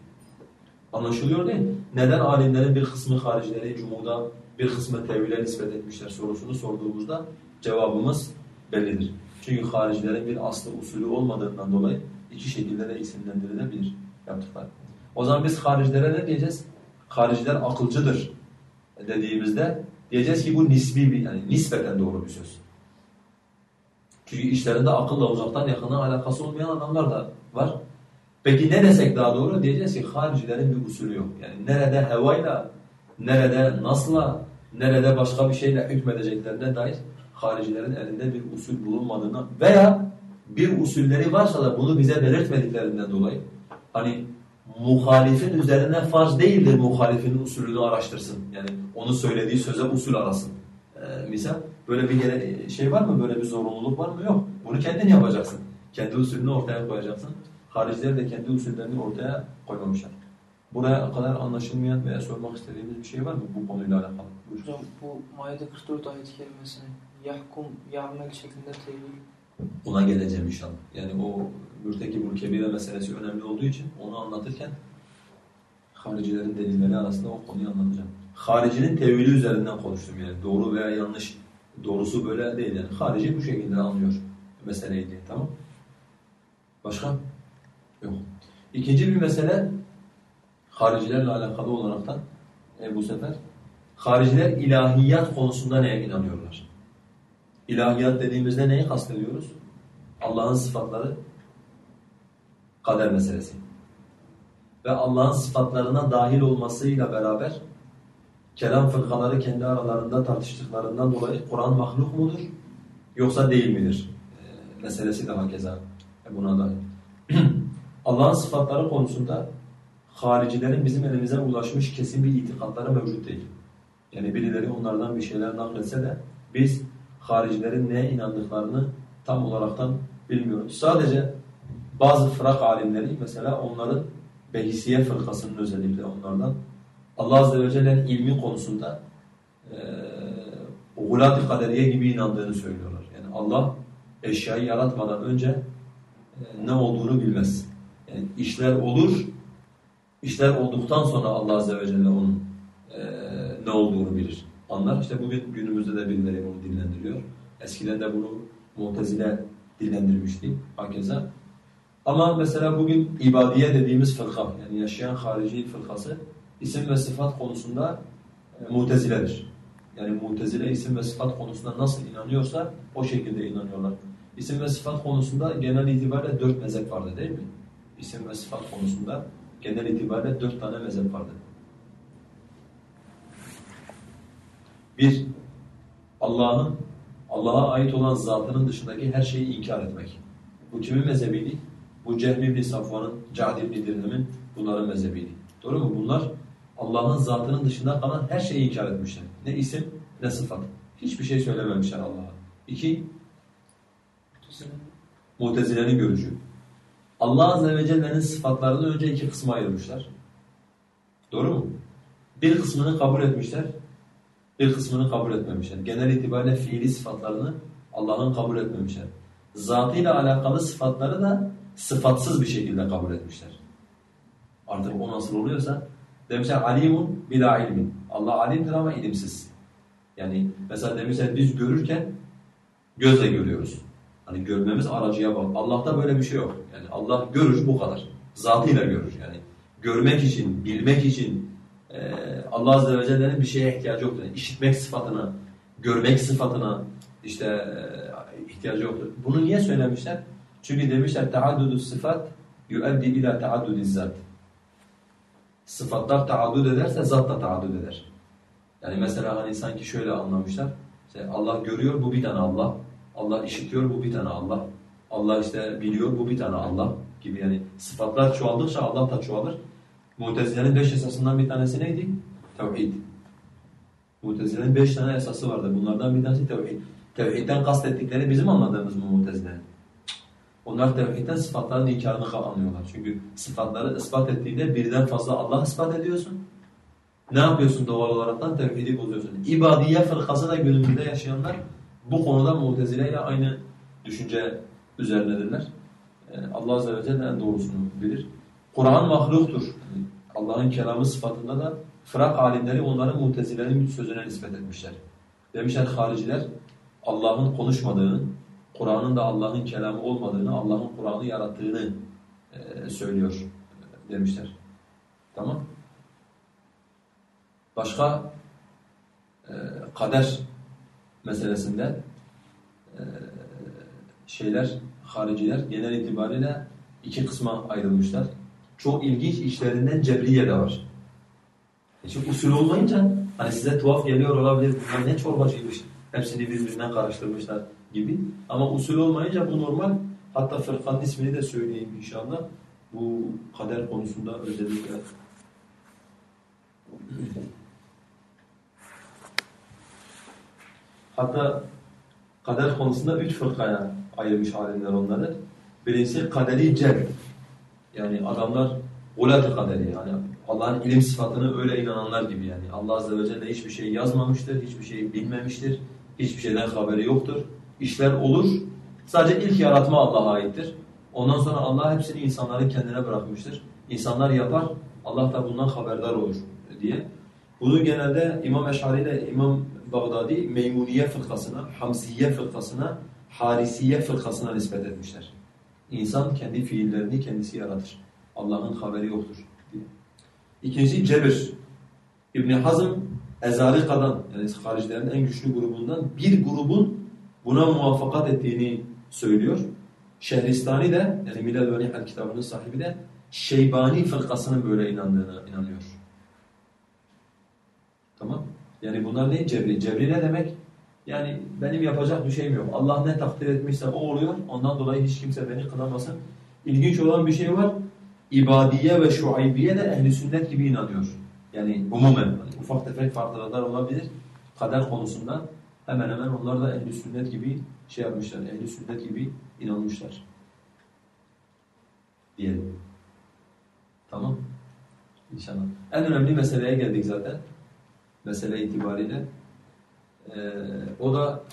Anlaşılıyor değil mi? Neden alimlerin bir kısmı haricileri cumuda, bir kısmı tevhile nispet etmişler sorusunu sorduğumuzda cevabımız bellidir. Çünkü haricilerin bir aslı usulü olmadığından dolayı iki şekilde de isimlendirilebilir yaptıklar. O zaman biz haricilere ne diyeceğiz? Hariciler akılcıdır dediğimizde diyeceğiz ki bu nisbi bir yani nispeten doğru bir söz. Çünkü işlerinde akılla uzaktan yakından alakası olmayan adamlar da var. Peki ne desek daha doğru? Diyeceğiz ki haricilerin bir usulü yok. Yani nerede hevayla, nerede nasla, nerede başka bir şeyle hükmedeceklerine dair haricilerin elinde bir usul bulunmadığına veya bir usulleri varsa da bunu bize belirtmediklerinden dolayı hani muhalifin üzerine farz değildir muhalifin usulünü araştırsın. Yani onu söylediği söze usul arasın. Ee, misal böyle bir gere- şey var mı? Böyle bir zorunluluk var mı? Yok. Bunu kendin yapacaksın. Kendi usulünü ortaya koyacaksın. Hariciler de kendi usullerini ortaya koymamışlar. Buraya kadar anlaşılmayan veya sormak istediğimiz bir şey var mı bu konuyla alakalı? Buyur. Hocam bu Maide 44 ayet kelimesini yahkum, ya'mel şeklinde tevil Ona geleceğim inşallah. Yani o mürtekibul kebire meselesi önemli olduğu için onu anlatırken haricilerin delilleri arasında o konuyu anlatacağım. Haricinin tevhili üzerinden konuştum yani. Doğru veya yanlış. Doğrusu böyle değil yani. Harici bu şekilde anlıyor meseleyi diye. Tamam Başka? Yok. İkinci bir mesele haricilerle alakalı olaraktan e, bu sefer hariciler ilahiyat konusunda neye inanıyorlar? İlahiyat dediğimizde neyi kastediyoruz? Allah'ın sıfatları, kader meselesi. Ve Allah'ın sıfatlarına dahil olmasıyla beraber kelam fırkaları kendi aralarında tartıştıklarından dolayı Kur'an mahluk mudur yoksa değil midir? E, meselesi de hakeza buna dahil. Allah'ın sıfatları konusunda haricilerin bizim elimize ulaşmış kesin bir itikatları mevcut değil. Yani birileri onlardan bir şeyler nakletse de biz haricilerin neye inandıklarını tam olaraktan bilmiyoruz. Sadece bazı fırak alimleri mesela onların Behisiye fırkasının özellikle onlardan Allah Azze ve Celle'nin ilmi konusunda e, gulat-ı kaderiye gibi inandığını söylüyorlar. Yani Allah eşyayı yaratmadan önce e, ne olduğunu bilmez. Yani işler olur, işler olduktan sonra Allah Azze ve Celle onun e, ne olduğunu bilir. Anlar. İşte bugün günümüzde de birileri bunu dillendiriyor. Eskiden de bunu Mu'tezile dillendirmişti. Hakeza. Ama mesela bugün ibadiye dediğimiz fırka, yani yaşayan harici fırkası isim ve sıfat konusunda e, muteziledir. Yani mutezile isim ve sıfat konusunda nasıl inanıyorsa o şekilde inanıyorlar. İsim ve sıfat konusunda genel itibariyle dört mezhep vardı değil mi? İsim ve sıfat konusunda genel itibariyle dört tane mezhep vardı. Bir, Allah'ın Allah'a ait olan zatının dışındaki her şeyi inkar etmek. Bu kimin mezhebiydi? Bu Cehm ibn Safvan'ın, Ca'd ibn Dirhem'in bunların mezhebiydi. Doğru mu? Bunlar Allah'ın zatının dışında kalan her şeyi inkar etmişler. Ne isim ne sıfat. Hiçbir şey söylememişler Allah'a. İki, Mutezile'nin görüşü. Allah Azze ve Celle'nin sıfatlarını önce iki kısma ayırmışlar. Doğru mu? Bir kısmını kabul etmişler, bir kısmını kabul etmemişler. Genel itibariyle fiili sıfatlarını Allah'ın kabul etmemişler. Zatıyla alakalı sıfatları da sıfatsız bir şekilde kabul etmişler. Artık o nasıl oluyorsa demişler alimun bila ilmin. Allah alimdir ama ilimsiz. Yani mesela demişler biz görürken gözle görüyoruz. Hani görmemiz aracıya bak. Allah'ta böyle bir şey yok. Yani Allah görür bu kadar. Zatıyla görür yani. Görmek için, bilmek için e, Allah Azze ve Celle'nin bir şeye ihtiyacı yoktur. Yani işitmek sıfatına, görmek sıfatına işte e, ihtiyacı yoktur. Bunu niye söylemişler? Çünkü demişler taaddudu sıfat yuaddi ila taaddudi zat. Sıfatlar taaddud ederse zat da taaddud eder. Yani mesela hani sanki şöyle anlamışlar. İşte Allah görüyor bu bir tane Allah. Allah işitiyor bu bir tane Allah. Allah işte biliyor bu bir tane Allah gibi yani sıfatlar çoğaldıkça Allah da çoğalır. Mutezile'nin beş esasından bir tanesi neydi? Tevhid. Mutezile'nin beş tane esası vardı. Bunlardan bir tanesi tevhid. Tevhidden kastettikleri bizim anladığımız mı Mutezile'nin? Onlar tevhidden sıfatların inkarını anlıyorlar. Çünkü sıfatları ispat ettiğinde birden fazla Allah ispat ediyorsun. Ne yapıyorsun doğal olaraktan? Tevhidi bozuyorsun. İbadiye fırkası da günümüzde yaşayanlar bu konuda Mu'tezile ile aynı düşünce üzerindedirler. Allah Azze ve Celle en doğrusunu bilir. Kur'an mahluktur. Allah'ın kelamı sıfatında da fırak alimleri onların Mu'tezile'nin sözüne nispet etmişler. Demişler hariciler Allah'ın konuşmadığını Kur'an'ın da Allah'ın kelamı olmadığını, Allah'ın Kur'an'ı yarattığını e, söylüyor e, demişler. Tamam. Başka e, kader meselesinde e, şeyler, hariciler genel itibariyle iki kısma ayrılmışlar. Çok ilginç işlerinden cebriye de var. E çünkü usul olmayınca hani size tuhaf geliyor olabilir. Bunlar ne çorbacıymış, hepsini birbirinden karıştırmışlar gibi. Ama usul olmayınca bu normal. Hatta fırkanın ismini de söyleyeyim inşallah. Bu kader konusunda özellikle Hatta kader konusunda üç fırkaya ayırmış alimler onları. Birincisi kaderi cel. Yani adamlar ulat kaderi yani Allah'ın ilim sıfatını öyle inananlar gibi yani. Allah azze ve celle hiçbir şey yazmamıştır, hiçbir şey bilmemiştir, hiçbir şeyden haberi yoktur. İşler olur. Sadece ilk yaratma Allah'a aittir. Ondan sonra Allah hepsini insanların kendine bırakmıştır. İnsanlar yapar, Allah da bundan haberdar olur diye. Bunu genelde İmam Eş'ari ile İmam Bağdadi Meymuniye fırkasına, Hamziye fırkasına, Harisiye fırkasına nispet etmişler. İnsan kendi fiillerini kendisi yaratır. Allah'ın haberi yoktur diye. İkincisi Cebir. İbn Hazm Ezarika'dan yani haricilerin en güçlü grubundan bir grubun buna muvaffakat ettiğini söylüyor. Şehristani de yani Milal ve Nihal kitabının sahibi de Şeybani fırkasının böyle inandığına inanıyor. Tamam? Yani bunlar ne cebri? Cebri ne demek? Yani benim yapacak bir şeyim yok. Allah ne takdir etmişse o oluyor. Ondan dolayı hiç kimse beni kınamasın. İlginç olan bir şey var. İbadiye ve şuaybiye de ehli sünnet gibi inanıyor. Yani umumen hani ufak tefek farklılıklar olabilir. Kader konusunda hemen hemen onlar da ehli sünnet gibi şey yapmışlar. Ehli sünnet gibi inanmışlar. Diyelim. Tamam. İnşallah. En önemli meseleye geldik zaten mesele itibariyle. Ee, o da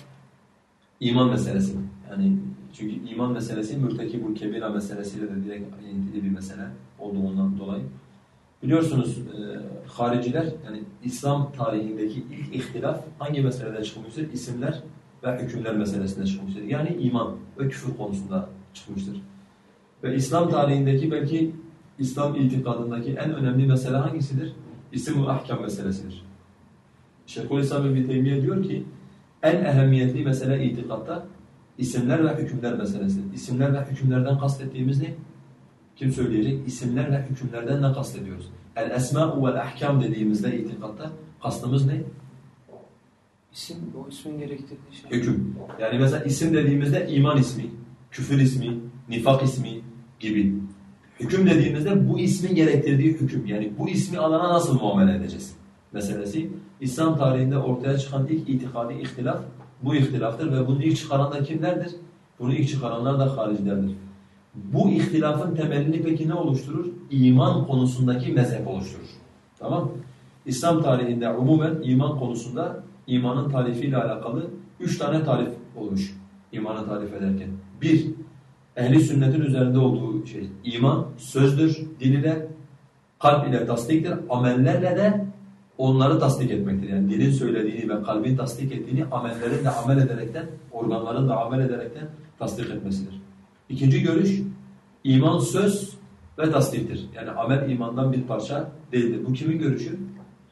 iman meselesi. Yani çünkü iman meselesi mürtekibul kebira meselesiyle de direkt ilintili bir mesele olduğundan dolayı. Biliyorsunuz e, hariciler yani İslam tarihindeki ilk ihtilaf hangi meselede çıkmıştır? İsimler ve hükümler meselesinde çıkmıştır. Yani iman ve küfür konusunda çıkmıştır. Ve İslam tarihindeki belki İslam itikadındaki en önemli mesele hangisidir? İsim ve ahkam meselesidir. Şeyhülislam İbn Teymiye diyor ki en ehemmiyetli mesele itikatta isimler ve hükümler meselesi. İsimler ve hükümlerden kastettiğimiz ne? Kim söyleyecek? İsimler ve hükümlerden ne kastediyoruz? El esma'u vel ahkam dediğimizde itikatta kastımız ne? İsim, o ismin gerektirdiği şey. Hüküm. Yani mesela isim dediğimizde iman ismi, küfür ismi, nifak ismi gibi. Hüküm dediğimizde bu ismin gerektirdiği hüküm. Yani bu ismi alana nasıl muamele edeceğiz? Meselesi. İslam tarihinde ortaya çıkan ilk itikadi ihtilaf bu ihtilaftır ve bunu ilk çıkaran da kimlerdir? Bunu ilk çıkaranlar da haricilerdir. Bu ihtilafın temelini peki ne oluşturur? İman konusundaki mezhep oluşturur. Tamam İslam tarihinde umumen iman konusunda imanın tarifiyle alakalı üç tane tarif olmuş imanı tarif ederken. Bir, ehli sünnetin üzerinde olduğu şey iman sözdür, dil ile, kalp ile tasdiktir, amellerle de onları tasdik etmektir. Yani dilin söylediğini ve kalbin tasdik ettiğini amellerin de amel ederekten, organların da amel ederekten tasdik etmesidir. İkinci görüş, iman söz ve tasdiktir. Yani amel imandan bir parça değildir. Bu kimin görüşü?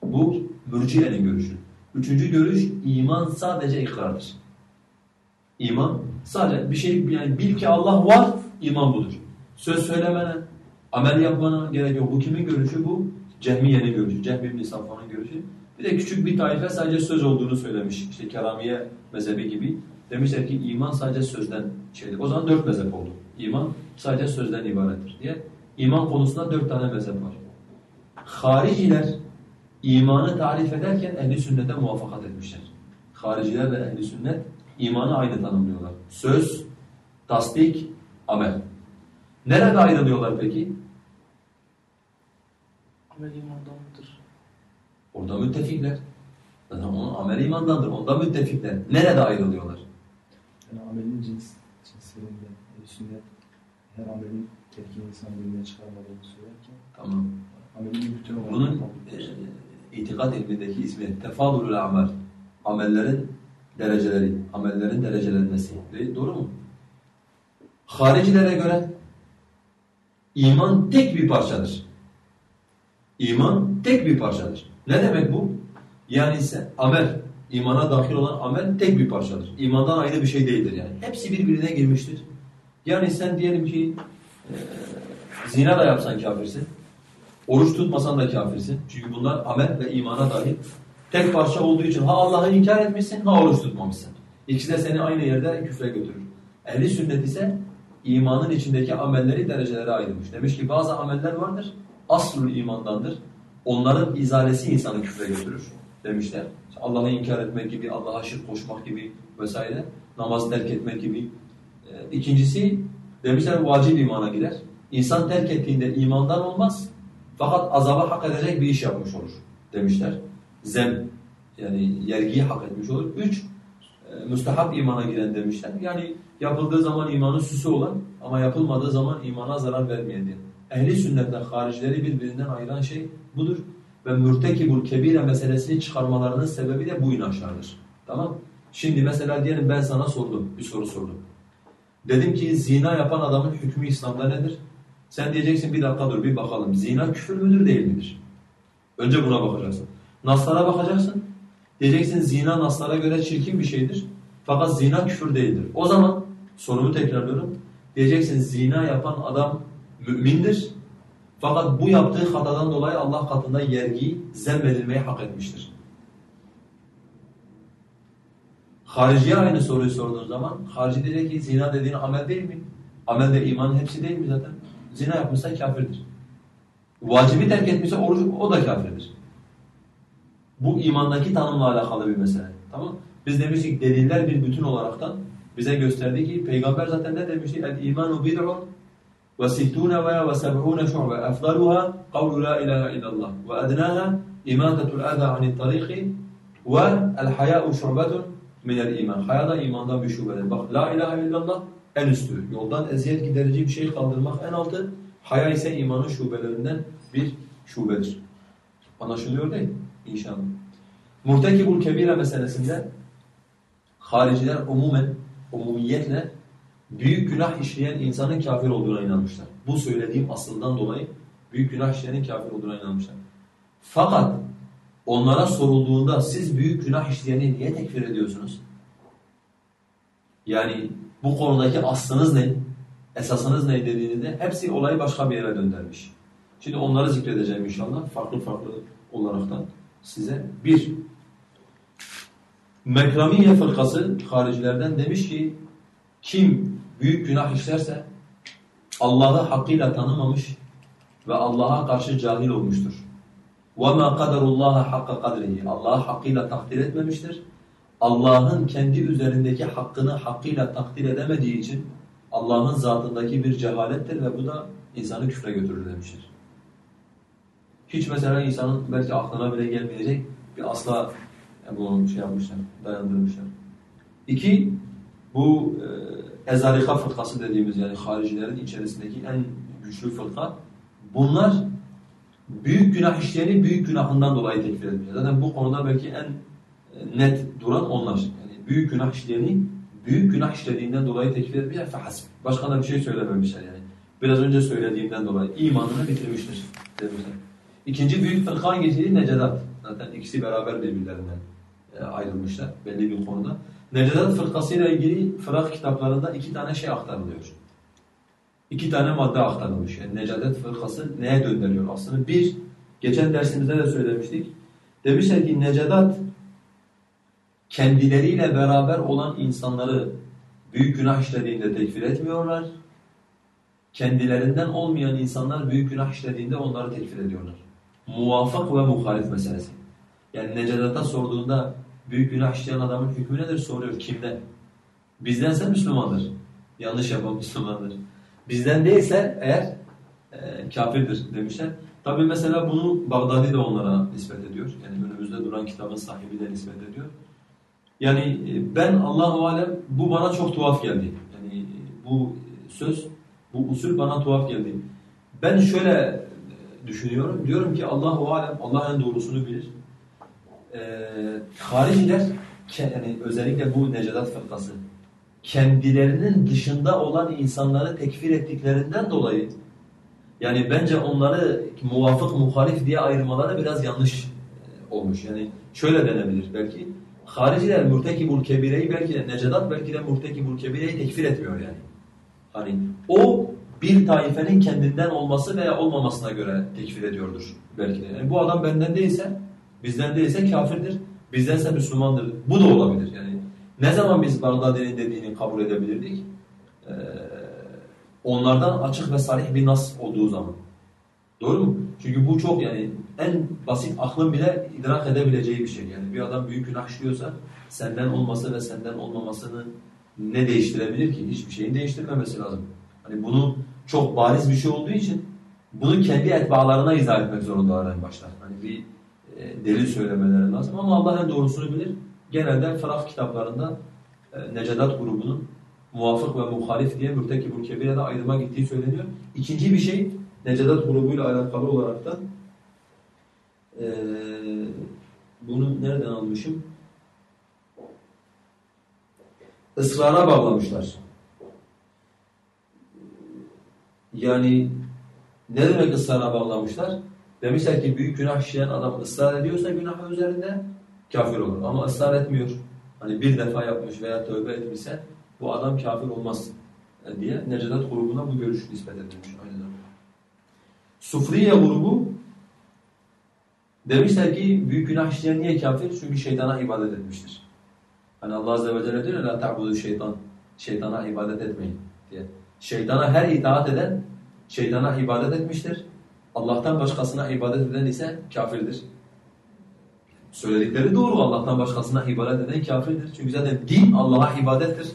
Bu mürciyenin görüşü. Üçüncü görüş, iman sadece ikrardır. İman sadece bir şey yani bil ki Allah var, iman budur. Söz söylemene, amel yapmana gerek yok. Bu kimin görüşü bu? Cehmiye'nin görüşü, Cehm ibn Safvan'ın görüşü. Bir de küçük bir taife sadece söz olduğunu söylemiş. İşte keramiye mezhebi gibi. Demişler ki iman sadece sözden şeydir. O zaman dört mezhep oldu. İman sadece sözden ibarettir diye. İman konusunda dört tane mezhep var. Hariciler imanı tarif ederken ehli sünnete muvaffakat etmişler. Hariciler ve ehli sünnet imanı aynı tanımlıyorlar. Söz, tasdik, amel. Nerede ayrılıyorlar peki? Amel imandandır. Orada müttefikler. Zaten onun amel imandandır. Onda müttefikler. Nerede ayrılıyorlar? Yani amelin cins, cinslerinden, ehl sünnet her amelin terkini insan bilmeye çıkarmadığını söylerken Tamam. amelin bütün olarak Bunun e, itikat ilmindeki ismi tefadulul amel. Amellerin dereceleri, amellerin derecelenmesi. Değil, doğru mu? Haricilere göre iman tek bir parçadır. İman tek bir parçadır. Ne demek bu? Yani ise amel, imana dahil olan amel tek bir parçadır. İmandan ayrı bir şey değildir yani. Hepsi birbirine girmiştir. Yani sen diyelim ki e, zina da yapsan kafirsin. Oruç tutmasan da kafirsin. Çünkü bunlar amel ve imana dahil. Tek parça olduğu için ha Allah'ı inkar etmişsin ha oruç tutmamışsın. İkisi de seni aynı yerde küfre götürür. Ehli sünnet ise imanın içindeki amelleri derecelere ayırmış. Demiş ki bazı ameller vardır, aslul imandandır. Onların izalesi insanı küfre götürür demişler. Allah'ı inkar etmek gibi, Allah'a şirk koşmak gibi vesaire, namaz terk etmek gibi. Ee, ikincisi demişler vacip imana girer. İnsan terk ettiğinde imandan olmaz fakat azaba hak edecek bir iş yapmış olur demişler. Zem yani yergiyi hak etmiş olur. Üç, e, müstehap imana giren demişler. Yani yapıldığı zaman imanın süsü olan ama yapılmadığı zaman imana zarar vermeyen diye. Ehli sünnetle haricileri birbirinden ayıran şey budur. Ve mürtekibul kebire meselesini çıkarmalarının sebebi de bu inançlardır. Tamam Şimdi mesela diyelim ben sana sordum, bir soru sordum. Dedim ki zina yapan adamın hükmü İslam'da nedir? Sen diyeceksin bir dakika dur bir bakalım. Zina küfür müdür değil midir? Önce buna bakacaksın. Naslara bakacaksın. Diyeceksin zina naslara göre çirkin bir şeydir. Fakat zina küfür değildir. O zaman sorumu tekrarlıyorum. Diyeceksin zina yapan adam mümindir. Fakat bu yaptığı hatadan dolayı Allah katında yergiyi zemmedilmeyi hak etmiştir. Hariciye aynı soruyu sorduğun zaman harici diyecek ki zina dediğin amel değil mi? Amel de imanın hepsi değil mi zaten? Zina yapmışsa kafirdir. Vacibi terk etmişse oruç o da kafirdir. Bu imandaki tanımla alakalı bir mesele. Tamam Biz demiştik deliller bir bütün olaraktan bize gösterdi ki peygamber zaten ne demişti? El imanu bid'un şu'be efdaluha kavlu la ilahe illallah ve adnaha imatatul adha anit tariqi ve el haya'u şu'betun minel iman. Haya da imandan bir şubedir. Bak la ilahe illallah en üstü. Yoldan eziyet giderici bir şey kaldırmak en altı. Haya ise imanın şubelerinden bir şubedir. Anlaşılıyor değil İnşallah. Murtekibul kebire meselesinde hariciler umumen, umumiyetle büyük günah işleyen insanın kafir olduğuna inanmışlar. Bu söylediğim asıldan dolayı büyük günah işleyenin kafir olduğuna inanmışlar. Fakat onlara sorulduğunda siz büyük günah işleyeni niye tekfir ediyorsunuz? Yani bu konudaki aslınız ne? Esasınız ne dediğinizde hepsi olayı başka bir yere döndürmüş. Şimdi onları zikredeceğim inşallah farklı farklı olaraktan size. Bir, Mekramiye fırkası haricilerden demiş ki kim büyük günah işlerse Allah'ı hakkıyla tanımamış ve Allah'a karşı cahil olmuştur. وَمَا قَدَرُ اللّٰهَ حَقَّ قَدْرِهِ Allah'ı hakkıyla takdir etmemiştir. Allah'ın kendi üzerindeki hakkını hakkıyla takdir edemediği için Allah'ın zatındaki bir cehalettir ve bu da insanı küfre götürür demiştir. Hiç mesela insanın belki aklına bile gelmeyecek bir asla bunu şey yapmışlar, dayandırmışlar. İki, bu e, ezarika fırkası dediğimiz yani haricilerin içerisindeki en güçlü fırka. Bunlar büyük günah işleyeni büyük günahından dolayı tekfir etmiyor. Zaten bu konuda belki en e, net duran onlar. Yani büyük günah işleyeni büyük günah işlediğinden dolayı tekfir etmiyor. Fehasb. Başka da bir şey söylememişler yani. Biraz önce söylediğimden dolayı imanını bitirmiştir demişler. İkinci büyük fırka hangisi? Necedat. Zaten ikisi beraber birbirlerinden e, ayrılmışlar belli bir konuda. Necedat fırkasıyla ilgili fırak kitaplarında iki tane şey aktarılıyor. İki tane madde aktarılmış. Yani Necadet fırkası neye döndürüyor aslında? Bir, geçen dersimizde de söylemiştik. Demişler ki Necadat kendileriyle beraber olan insanları büyük günah işlediğinde tekfir etmiyorlar. Kendilerinden olmayan insanlar büyük günah işlediğinde onları tekfir ediyorlar. Muvafak ve muhalif meselesi. Yani Necadet'e sorduğunda büyük günah işleyen adamın hükmü nedir soruyor. Kimde? Bizdense Müslümandır. Yanlış yapan Müslümandır. Bizden değilse eğer e, kafirdir demişler. Tabi mesela bunu Bağdadi de onlara nispet ediyor. Yani önümüzde duran kitabın sahibi de nispet ediyor. Yani e, ben Allahu alem bu bana çok tuhaf geldi. Yani bu söz, bu usul bana tuhaf geldi. Ben şöyle e, düşünüyorum. Diyorum ki Allahu alem Allah en doğrusunu bilir. Ee, hariciler yani özellikle bu Necedat fırkası kendilerinin dışında olan insanları tekfir ettiklerinden dolayı yani bence onları muvafık muhalif diye ayırmaları biraz yanlış e, olmuş. Yani şöyle denebilir belki. Hariciler murtekibul kebireyi belki de Necedat belki de murtekibul kebireyi tekfir etmiyor yani. Hani o bir taifenin kendinden olması veya olmamasına göre tekfir ediyordur belki de. Yani bu adam benden değilse, bizden değilse kafirdir, bizdense Müslümandır. Bu da olabilir. Yani ne zaman biz Bağdadi'nin dediğini kabul edebilirdik? Ee, onlardan açık ve sarih bir nas olduğu zaman. Doğru mu? Çünkü bu çok yani en basit aklın bile idrak edebileceği bir şey. Yani bir adam büyük günah işliyorsa senden olması ve senden olmamasını ne değiştirebilir ki? Hiçbir şeyin değiştirmemesi lazım. Hani bunu çok bariz bir şey olduğu için bunu kendi etbaalarına izah etmek zorundalar en başta. Hani bir e, delil söylemeleri lazım ama Allah en doğrusunu bilir. Genelde Fırak kitaplarında e, Necedat grubunun muvafık ve muhalif diye mürtekibul kebirede ayrıma gittiği söyleniyor. İkinci bir şey Necedat grubuyla alakalı olarak da e, bunu nereden almışım? Israra bağlamışlar. Yani ne demek ısrara bağlamışlar? Demişler ki büyük günah işleyen adam ısrar ediyorsa günah üzerinde kafir olur. Ama ısrar etmiyor. Hani bir defa yapmış veya tövbe etmişse bu adam kafir olmaz diye Necedat grubuna bu görüş nispet edilmiş aynı zamanda. Sufriye grubu demişler ki büyük günah işleyen niye kafir? Çünkü şeytana ibadet etmiştir. Hani Allah Azze ve Celle diyor la ta'budu şeytan. Şeytana ibadet etmeyin diye. Şeytana her itaat eden şeytana ibadet etmiştir. Allah'tan başkasına ibadet eden ise kafirdir. Söyledikleri doğru. Allah'tan başkasına ibadet eden kafirdir. Çünkü zaten din Allah'a ibadettir.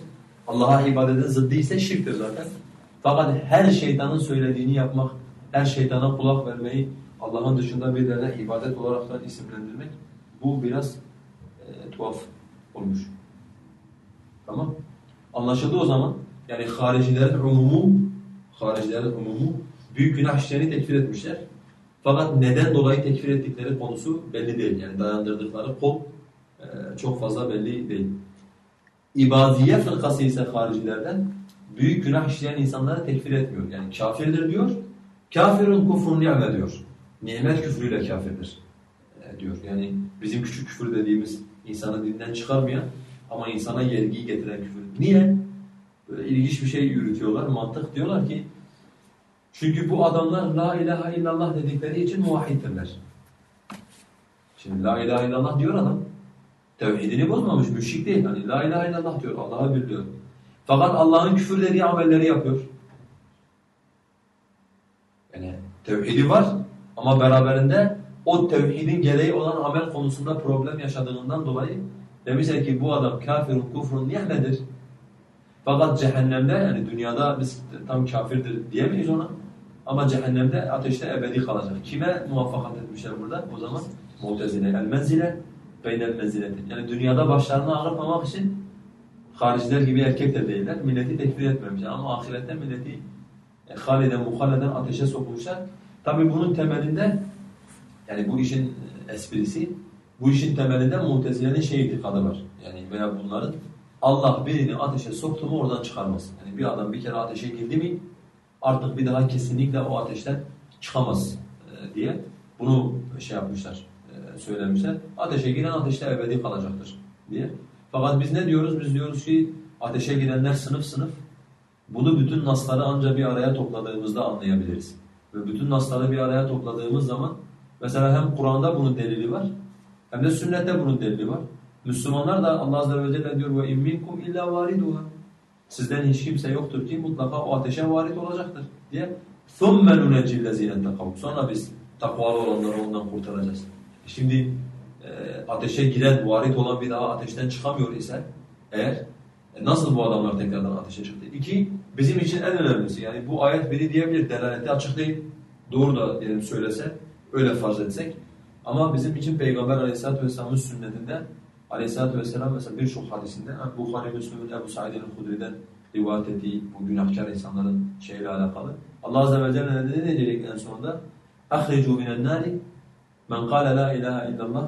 Allah'a ibadetin zıddı ise şirktir zaten. Fakat her şeytanın söylediğini yapmak, her şeytana kulak vermeyi Allah'ın dışında birilerine ibadet olaraktan isimlendirmek bu biraz e, tuhaf olmuş. Tamam. Anlaşıldı o zaman. Yani haricilerin umumu, haricilerin umumu büyük günah işlerini tekfir etmişler. Fakat neden dolayı tekfir ettikleri konusu belli değil. Yani dayandırdıkları kol e, çok fazla belli değil. İbadiye fırkası ise haricilerden büyük günah işleyen insanları tekfir etmiyor. Yani kafirdir diyor. Kafirun kufrun ni'me diyor. Nimet küfrüyle kafirdir e, diyor. Yani bizim küçük küfür dediğimiz insanı dinden çıkarmayan ama insana yergiyi getiren küfür. Niye? Böyle ilginç bir şey yürütüyorlar. Mantık diyorlar ki çünkü bu adamlar la ilahe illallah dedikleri için muvahhiddirler. Şimdi la ilahe illallah diyor adam. Tevhidini bozmamış, müşrik değil. Hani la ilahe illallah diyor, Allah'a bir. Fakat Allah'ın küfür dediği amelleri yapıyor. Yani tevhidi var ama beraberinde o tevhidin gereği olan amel konusunda problem yaşadığından dolayı demişler ki bu adam kafirun kufrun ni'medir. Fakat cehennemde yani dünyada biz tam kafirdir diyemeyiz ona. Ama cehennemde ateşte ebedi kalacak. Kime muvaffakat etmişler burada? O zaman Mu'tezile el menzile beynel menzileti. Yani dünyada başlarını ağrıtmamak için hariciler gibi erkek de değiller. Milleti tekfir etmemişler ama ahirette milleti e, haliden muhaleden ateşe sokmuşlar. Tabi bunun temelinde yani bu işin esprisi bu işin temelinde Mu'tezile'nin şey itikadı var. Yani veya bunların Allah birini ateşe soktu mu oradan çıkarmaz. Yani bir adam bir kere ateşe girdi mi artık bir daha kesinlikle o ateşten çıkamaz e, diye bunu şey yapmışlar, e, söylemişler. Ateşe giren ateşte ebedi kalacaktır diye. Fakat biz ne diyoruz? Biz diyoruz ki ateşe girenler sınıf sınıf. Bunu bütün nasları ancak bir araya topladığımızda anlayabiliriz. Ve bütün nasları bir araya topladığımız zaman mesela hem Kur'an'da bunun delili var hem de sünnette bunun delili var. Müslümanlar da Allah Azze ve Celle diyor ve imminkum illa variduha. Sizden hiç kimse yoktur ki mutlaka o ateşe varit olacaktır diye. ثُمَّ نُنَجِّ الَّذ۪ينَ اتَّقَوْا Sonra biz takvalı olanları ondan kurtaracağız. Şimdi e, ateşe giren, varit olan bir daha ateşten çıkamıyor ise eğer e, nasıl bu adamlar tekrardan ateşe çıktı? İki, bizim için en önemlisi yani bu ayet biri diyebilir, delaleti açık değil. Doğru da diyelim söylese, öyle farz etsek. Ama bizim için Peygamber Aleyhisselatü Vesselam'ın sünnetinde Aleyhisselatü Vesselam mesela birçok hadisinde Bukhari Müslüm'ün Ebu Said'in Hudri'den rivayet ettiği bu günahkar insanların şeyle alakalı. Allah Azze ve Celle ne diyecek en sonunda? اَخْرِجُوا مِنَ النَّارِ مَنْ قَالَ لَا اِلَٰهَ اِلَّا اللّٰهِ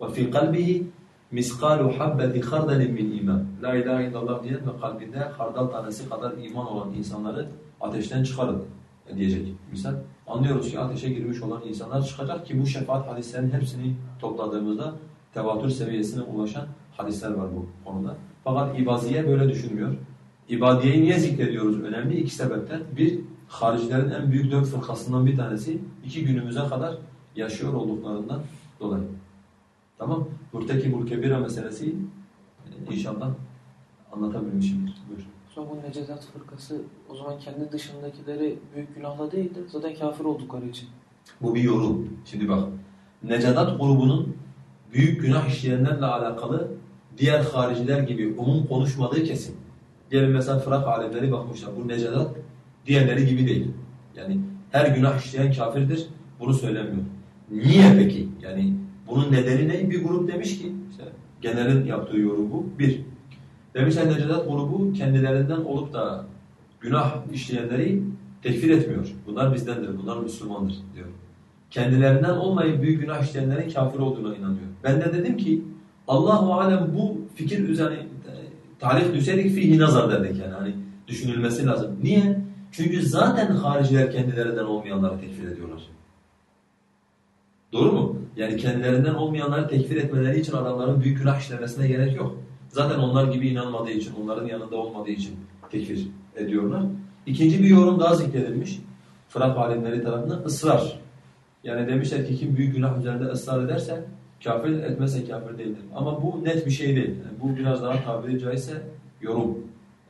وَفِي قَلْبِهِ miskalu habbeti hardelin min iman. La ilahe illallah diyen ve kalbinde hardal tanesi kadar iman olan insanları ateşten çıkarın diyecek. Misal anlıyoruz ki ateşe girmiş olan insanlar çıkacak ki bu şefaat hadislerinin hepsini topladığımızda tevatür seviyesine ulaşan hadisler var bu konuda. Fakat İbaziye böyle düşünmüyor. İbadiyeyi niye zikrediyoruz? Önemli iki sebepten. Bir, haricilerin en büyük dört fırkasından bir tanesi iki günümüze kadar yaşıyor olduklarından dolayı. Tamam. Murtekibul kebira meselesi e, inşallah anlatabilmişimdir. Buyur. Sonra bu Necedat fırkası o zaman kendi dışındakileri büyük günahla değil de zaten kafir oldukları için. Bu bir yorum. Şimdi bak. Necadat grubunun büyük günah işleyenlerle alakalı diğer hariciler gibi umum konuşmadığı kesin. Diyelim mesela Fırak alimleri bakmışlar. Bu Necadat diğerleri gibi değil. Yani her günah işleyen kafirdir. Bunu söylemiyor. Niye peki? Yani bunun nedeni ne? Bir grup demiş ki, işte genelin yaptığı yorum bu. Bir, demişler Necedat grubu kendilerinden olup da günah işleyenleri tekfir etmiyor. Bunlar bizdendir, bunlar Müslümandır diyor. Kendilerinden olmayıp büyük günah işleyenlerin kafir olduğuna inanıyor. Ben de dedim ki Allahu alem bu fikir üzerine tarih düşerik fihi nazar dedik yani hani düşünülmesi lazım. Niye? Çünkü zaten hariciler kendilerinden olmayanları tekfir ediyorlar. Doğru mu? Yani kendilerinden olmayanları tekfir etmeleri için adamların büyük günah işlemesine gerek yok. Zaten onlar gibi inanmadığı için, onların yanında olmadığı için tekfir ediyorlar. İkinci bir yorum daha zikredilmiş. Fırat alimleri tarafından ısrar. Yani demişler ki kim büyük günah üzerinde ısrar ederse kafir etmezse kafir değildir. Ama bu net bir şey değil. Yani bu biraz daha tabiri caizse yorum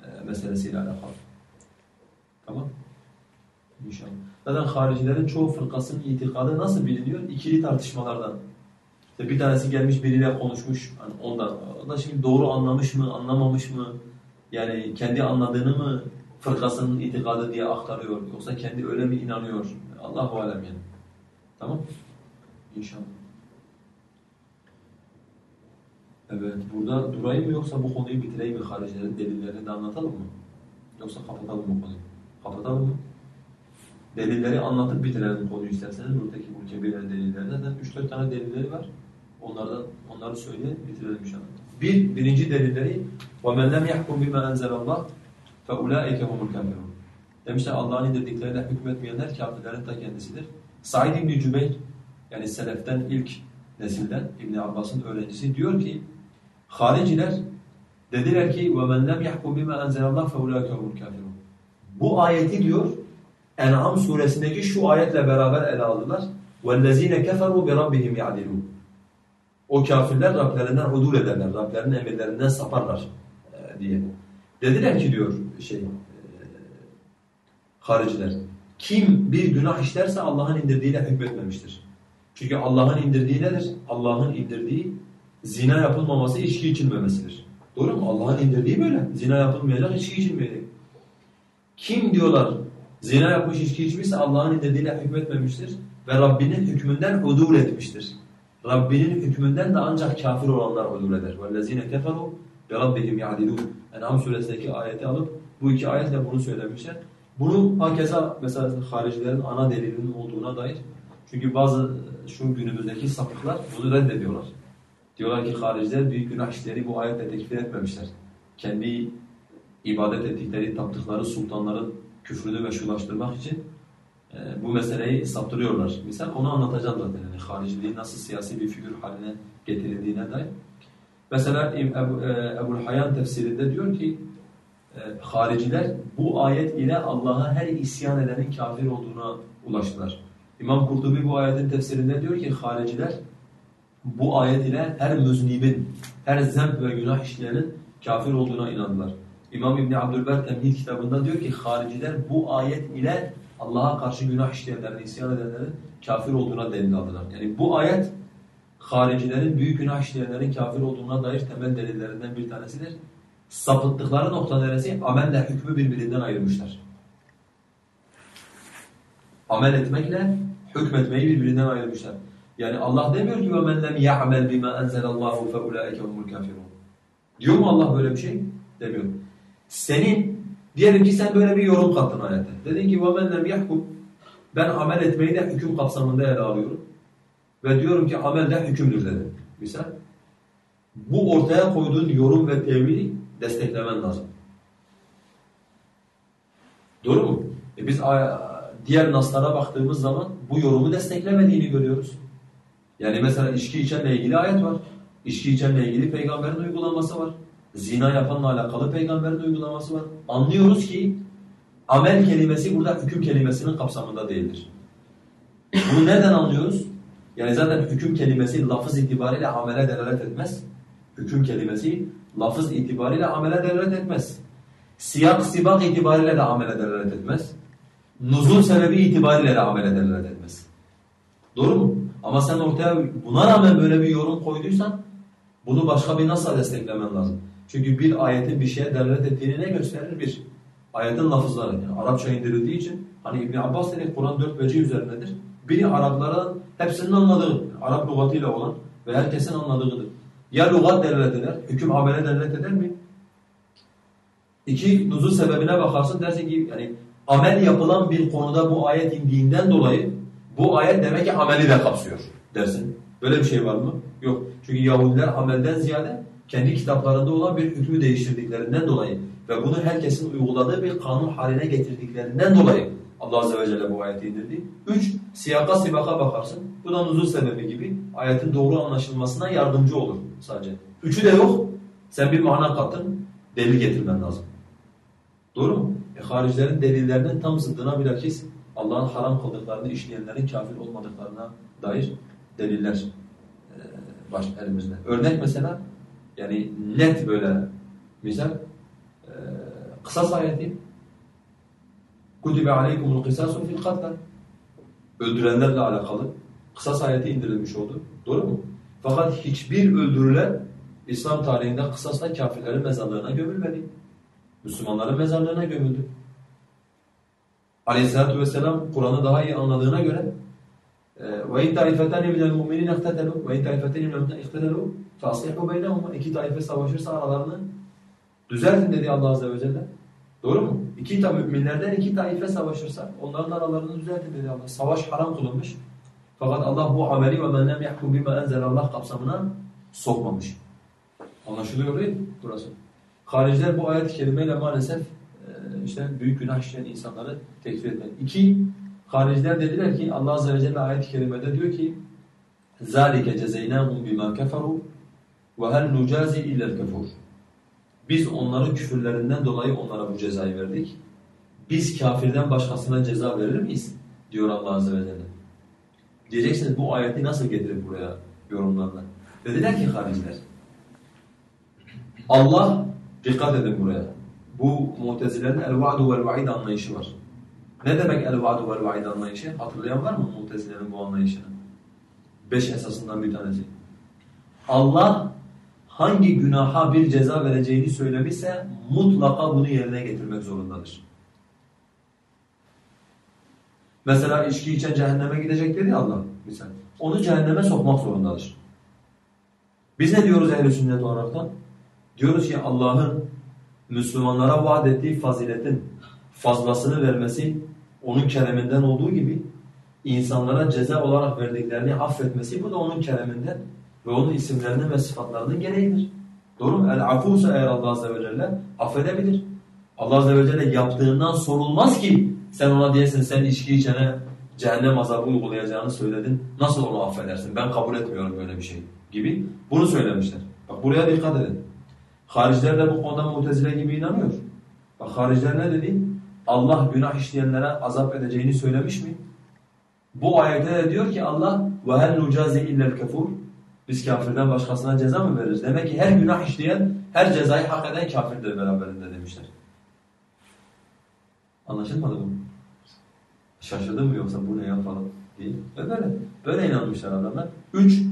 e, meselesiyle alakalı. Tamam İnşallah. Zaten haricilerin çoğu fırkasının itikadı nasıl biliniyor? İkili tartışmalardan. İşte bir tanesi gelmiş biriyle konuşmuş. Hani ondan. O da şimdi doğru anlamış mı, anlamamış mı? Yani kendi anladığını mı fırkasının itikadı diye aktarıyor? Yoksa kendi öyle mi inanıyor? Allahu alem yani. Tamam? İnşallah. Evet, burada durayım mı yoksa bu konuyu bitireyim mi haricilerin delillerini de anlatalım mı? Yoksa kapatalım mı konuyu? Kapatalım mı? Delilleri anlatıp bitirelim konuyu isterseniz. Buradaki bu kebire delillerinden 3-4 tane delilleri var. Onlardan onları söyleyelim, bitirelim inşallah. Bir, birinci delilleri وَمَنْ لَمْ يَحْكُمْ بِمَا أَنْزَلَ اللّٰهِ فَاُولَٰئِكَ هُمُ الْكَافِرُونَ Demişler Allah'ın indirdikleriyle hükmetmeyenler kafirlerin ta kendisidir. Said İbni Cübeyr yani seleften ilk nesilden İbn Abbas'ın öğrencisi diyor ki hariciler dediler ki وَمَنْ لَمْ يَحْكُمْ بِمَا أَنْزَلَ اللّٰهِ فَاُولَٰئِكَ هُمُ الْكَافِرُونَ Bu ayeti diyor En'am suresindeki şu ayetle beraber ele aldılar. وَالَّذ۪ينَ كَفَرُوا بِرَبِّهِمْ يَعْدِلُونَ O kafirler Rablerinden udul ederler, Rablerinin emirlerinden saparlar e, diye. Dediler ki diyor şey e, hariciler, kim bir günah işlerse Allah'ın indirdiğiyle hükmetmemiştir. Çünkü Allah'ın indirdiği nedir? Allah'ın indirdiği zina yapılmaması, içki içilmemesidir. Doğru mu? Allah'ın indirdiği böyle. Zina yapılmayacak, içki içilmeyecek. Kim diyorlar Zina yapmış, içki içmişse Allah'ın indirdiğiyle hükmetmemiştir ve Rabbinin hükmünden udul etmiştir. Rabbinin hükmünden de ancak kafir olanlar udul eder. وَالَّذ۪ينَ كَفَرُوا بِرَبِّهِمْ يَعْدِلُونَ En'am suresindeki ayeti alıp bu iki ayetle bunu söylemişler. Bunu hakeza mesela haricilerin ana delilinin olduğuna dair. Çünkü bazı şu günümüzdeki sapıklar bunu reddediyorlar. Diyorlar ki hariciler büyük günah işleri bu ayetle tekfir etmemişler. Kendi ibadet ettikleri, taptıkları sultanların küfrünü meşrulaştırmak için e, bu meseleyi saptırıyorlar. Misal onu anlatacağım zaten. Yani hariciliğin nasıl siyasi bir figür haline getirildiğine dair. Mesela Ebu, e, Ebu'l Hayyan tefsirinde diyor ki e, hariciler bu ayet ile Allah'a her isyan edenin kafir olduğuna ulaştılar. İmam Kurtubi bu ayetin tefsirinde diyor ki hariciler bu ayet ile her müznibin, her zemp ve günah işleyenin kafir olduğuna inandılar. İmam İbni Abdülber Temhid kitabında diyor ki hariciler bu ayet ile Allah'a karşı günah işleyenlerin, isyan edenlerin kafir olduğuna delil aldılar. Yani bu ayet haricilerin büyük günah işleyenlerin kafir olduğuna dair temel delillerinden bir tanesidir Sapıttıkları nokta neresi? Amelle hükmü birbirinden ayırmışlar. Amel etmekle hükmetmeyi birbirinden ayırmışlar. Yani Allah demiyor ki وَمَنْ لَمْ يَعْمَلْ بِمَا أَنْزَلَ اللّٰهُ فَاُولَٰئِكَ هُمُ الْكَافِرُونَ Diyor mu Allah böyle bir şey? Demiyor. Senin, diyelim ki sen böyle bir yorum kattın ayete. Dedin ki وَمَنْ لَمْ يَحْكُمْ Ben amel etmeyi de hüküm kapsamında ele alıyorum. Ve diyorum ki amel de hükümdür dedim. Misal. bu ortaya koyduğun yorum ve tevhili desteklemen lazım. Doğru mu? E biz diğer naslara baktığımız zaman bu yorumu desteklemediğini görüyoruz. Yani mesela içki içenle ilgili ayet var. İçki içenle ilgili peygamberin uygulaması var. Zina yapanla alakalı peygamberin uygulaması var. Anlıyoruz ki amel kelimesi burada hüküm kelimesinin kapsamında değildir. Bunu nereden anlıyoruz? Yani zaten hüküm kelimesi lafız itibariyle amele delalet etmez. Hüküm kelimesi lafız itibariyle amele delalet etmez. Siyak sibak itibariyle de amele delalet etmez. Nuzul sebebi itibariyle de amele delalet etmez. Doğru mu? Ama sen ortaya buna rağmen böyle bir yorum koyduysan bunu başka bir nasıl desteklemen lazım? Çünkü bir ayetin bir şeye delalet ettiğini ne gösterir? Bir, ayetin lafızları. Yani Arapça indirildiği için hani İbn Abbas dedi Kur'an dört veci üzerindedir. Biri Arapların hepsinin anladığı, Arap lügatıyla olan ve herkesin anladığıdır. Ya lügat delalet eder, hüküm amele delalet eder mi? İki, nuzul sebebine bakarsın dersin ki yani amel yapılan bir konuda bu ayet indiğinden dolayı bu ayet demek ki ameli de kapsıyor dersin. Böyle bir şey var mı? Yok. Çünkü Yahudiler amelden ziyade kendi kitaplarında olan bir hükmü değiştirdiklerinden dolayı ve bunu herkesin uyguladığı bir kanun haline getirdiklerinden dolayı Allah Azze ve Celle bu ayeti indirdi. Üç, siyaka sibaka bakarsın. Bu da nuzul sebebi gibi ayetin doğru anlaşılmasına yardımcı olur sadece. Üçü de yok. Sen bir mana kattın, delil getirmen lazım. Doğru mu? E, haricilerin delillerinin tam zıddına bilakis Allah'ın haram kıldıklarını işleyenlerin kafir olmadıklarına dair deliller e, var elimizde. Örnek mesela yani net böyle misal e, kısas ayeti Kutibe aleykumul kısasu fil katla öldürenlerle alakalı kısas ayeti indirilmiş oldu. Doğru mu? Fakat hiçbir öldürülen İslam tarihinde kısasla kafirlerin mezarlarına gömülmedi. Müslümanların mezarlarına gömüldü. Aleyhisselatü vesselam Kur'an'ı daha iyi anladığına göre وَاِنْ تَعِفَتَانِ مِنَ الْمُؤْمِنِينَ اِخْتَتَلُوا وَاِنْ تَعِفَتَانِ مِنَ الْمُؤْمِنِينَ اِخْتَتَلُوا فَاصْلِحُوا بَيْنَهُمَا İki taife savaşırsa aralarını düzeltin dedi Allah Azze ve Celle. Doğru mu? İki ta müminlerden iki taife savaşırsa onların aralarını düzeltin dedi Allah. Savaş haram kılınmış. Fakat Allah bu ameli ve men lem yahkum bima Allah kapsamına sokmamış. Anlaşılıyor değil mi burası? Hariciler bu ayet-i kerimeyle maalesef e, işte büyük günah işleyen insanları tekfir etmek. İki, hariciler dediler ki Allah Azze ve Celle ayet-i kerimede diyor ki ذَٰلِكَ جَزَيْنَاهُمْ بِمَا كَفَرُوا وَهَلْ نُجَازِ اِلَّا الْكَفُورِ biz onların küfürlerinden dolayı onlara bu cezayı verdik. Biz kafirden başkasına ceza verir miyiz? diyor Allah Azze ve Celle. Diyeceksiniz bu ayeti nasıl getirip buraya yorumlarlar? Dediler ki hariciler, Allah Dikkat edin buraya. Bu mutezilerin el-va'du vel-va'id anlayışı var. Ne demek el-va'du vel-va'id anlayışı? Hatırlayan var mı mutezilerin bu anlayışını? Beş esasından bir tanesi. Allah hangi günaha bir ceza vereceğini söylemişse mutlaka bunu yerine getirmek zorundadır. Mesela içki içen cehenneme gidecek dedi Allah misal. Onu cehenneme sokmak zorundadır. Biz ne diyoruz ehl-i sünnet olaraktan? Diyoruz ki Allah'ın Müslümanlara vaat ettiği faziletin fazlasını vermesi onun kereminden olduğu gibi insanlara ceza olarak verdiklerini affetmesi bu da onun kereminden ve onun isimlerinin ve sıfatlarının gereğidir. Doğru mu? El-afusa eğer Allah Azze ve Celle affedebilir. Allah Azze ve Celle yaptığından sorulmaz ki sen ona diyesin sen içki içene cehennem azabı uygulayacağını söyledin. Nasıl onu affedersin? Ben kabul etmiyorum böyle bir şey gibi. Bunu söylemişler. Bak buraya dikkat edin. Hariciler de bu konuda mutezile gibi inanıyor. Bak hariciler ne dedi? Allah günah işleyenlere azap edeceğini söylemiş mi? Bu ayette de diyor ki Allah وَهَلْ نُجَازِ اِلَّا الْكَفُورِ Biz kafirden başkasına ceza mı veririz? Demek ki her günah işleyen, her cezayı hak eden kafirdir beraberinde demişler. Anlaşılmadı mı? Şaşırdın mı yoksa bu ne ya falan değil. Böyle, böyle inanmışlar adamlar. Üç,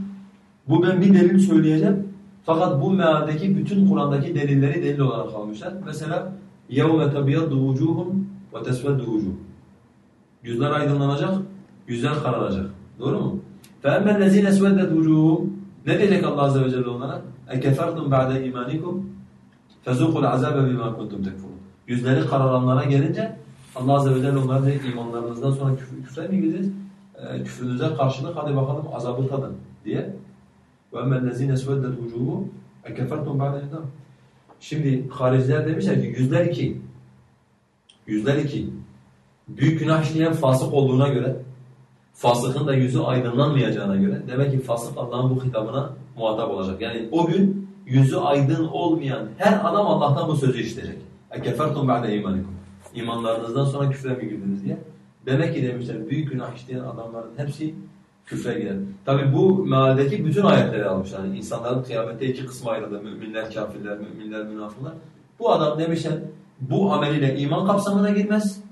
bu ben bir delil söyleyeceğim. Fakat bu mealdeki bütün Kur'an'daki delilleri delil olarak almışlar. Mesela يَوْمَ تَبِيَدُّ وُجُوهُمْ وَتَسْوَدُّ وُجُوهُ Yüzler aydınlanacak, yüzler kararacak. Doğru mu? فَاَمَّا الَّذ۪ينَ سْوَدَّتْ وُجُوهُمْ Ne diyecek Allah Azze ve Celle onlara? اَكَفَرْتُمْ بَعْدَ اِيمَانِكُمْ فَذُوقُوا الْعَذَابَ بِمَا كُنْتُمْ تَكْفُرُونَ Yüzleri kararanlara gelince Allah Azze ve Celle onlara diyor imanlarınızdan sonra küfür, küfre mi gideceğiz? E, küfrünüze karşılık hadi bakalım azabı tadın diye وَاَمَّا الَّذ۪ينَ سْوَدَّتْ وُجُوهُ Ekefertum ba'de idam. Şimdi hariciler demişler ki yüzler iki. Yüzler iki. Büyük günah işleyen fasık olduğuna göre, fasıkın da yüzü aydınlanmayacağına göre demek ki fasık Allah'ın bu hitabına muhatap olacak. Yani o gün yüzü aydın olmayan her adam Allah'tan bu sözü işleyecek. Ekefertum ba'de imanikum. İmanlarınızdan sonra küfre mi girdiniz diye. Demek ki demişler büyük günah işleyen adamların hepsi küfre girer. Tabi bu mealdeki bütün ayetleri almışlar. Yani insanların kıyamette iki kısma ayrıldı. Müminler, kafirler, müminler, münafıklar. Bu adam demişler bu ameliyle iman kapsamına girmez.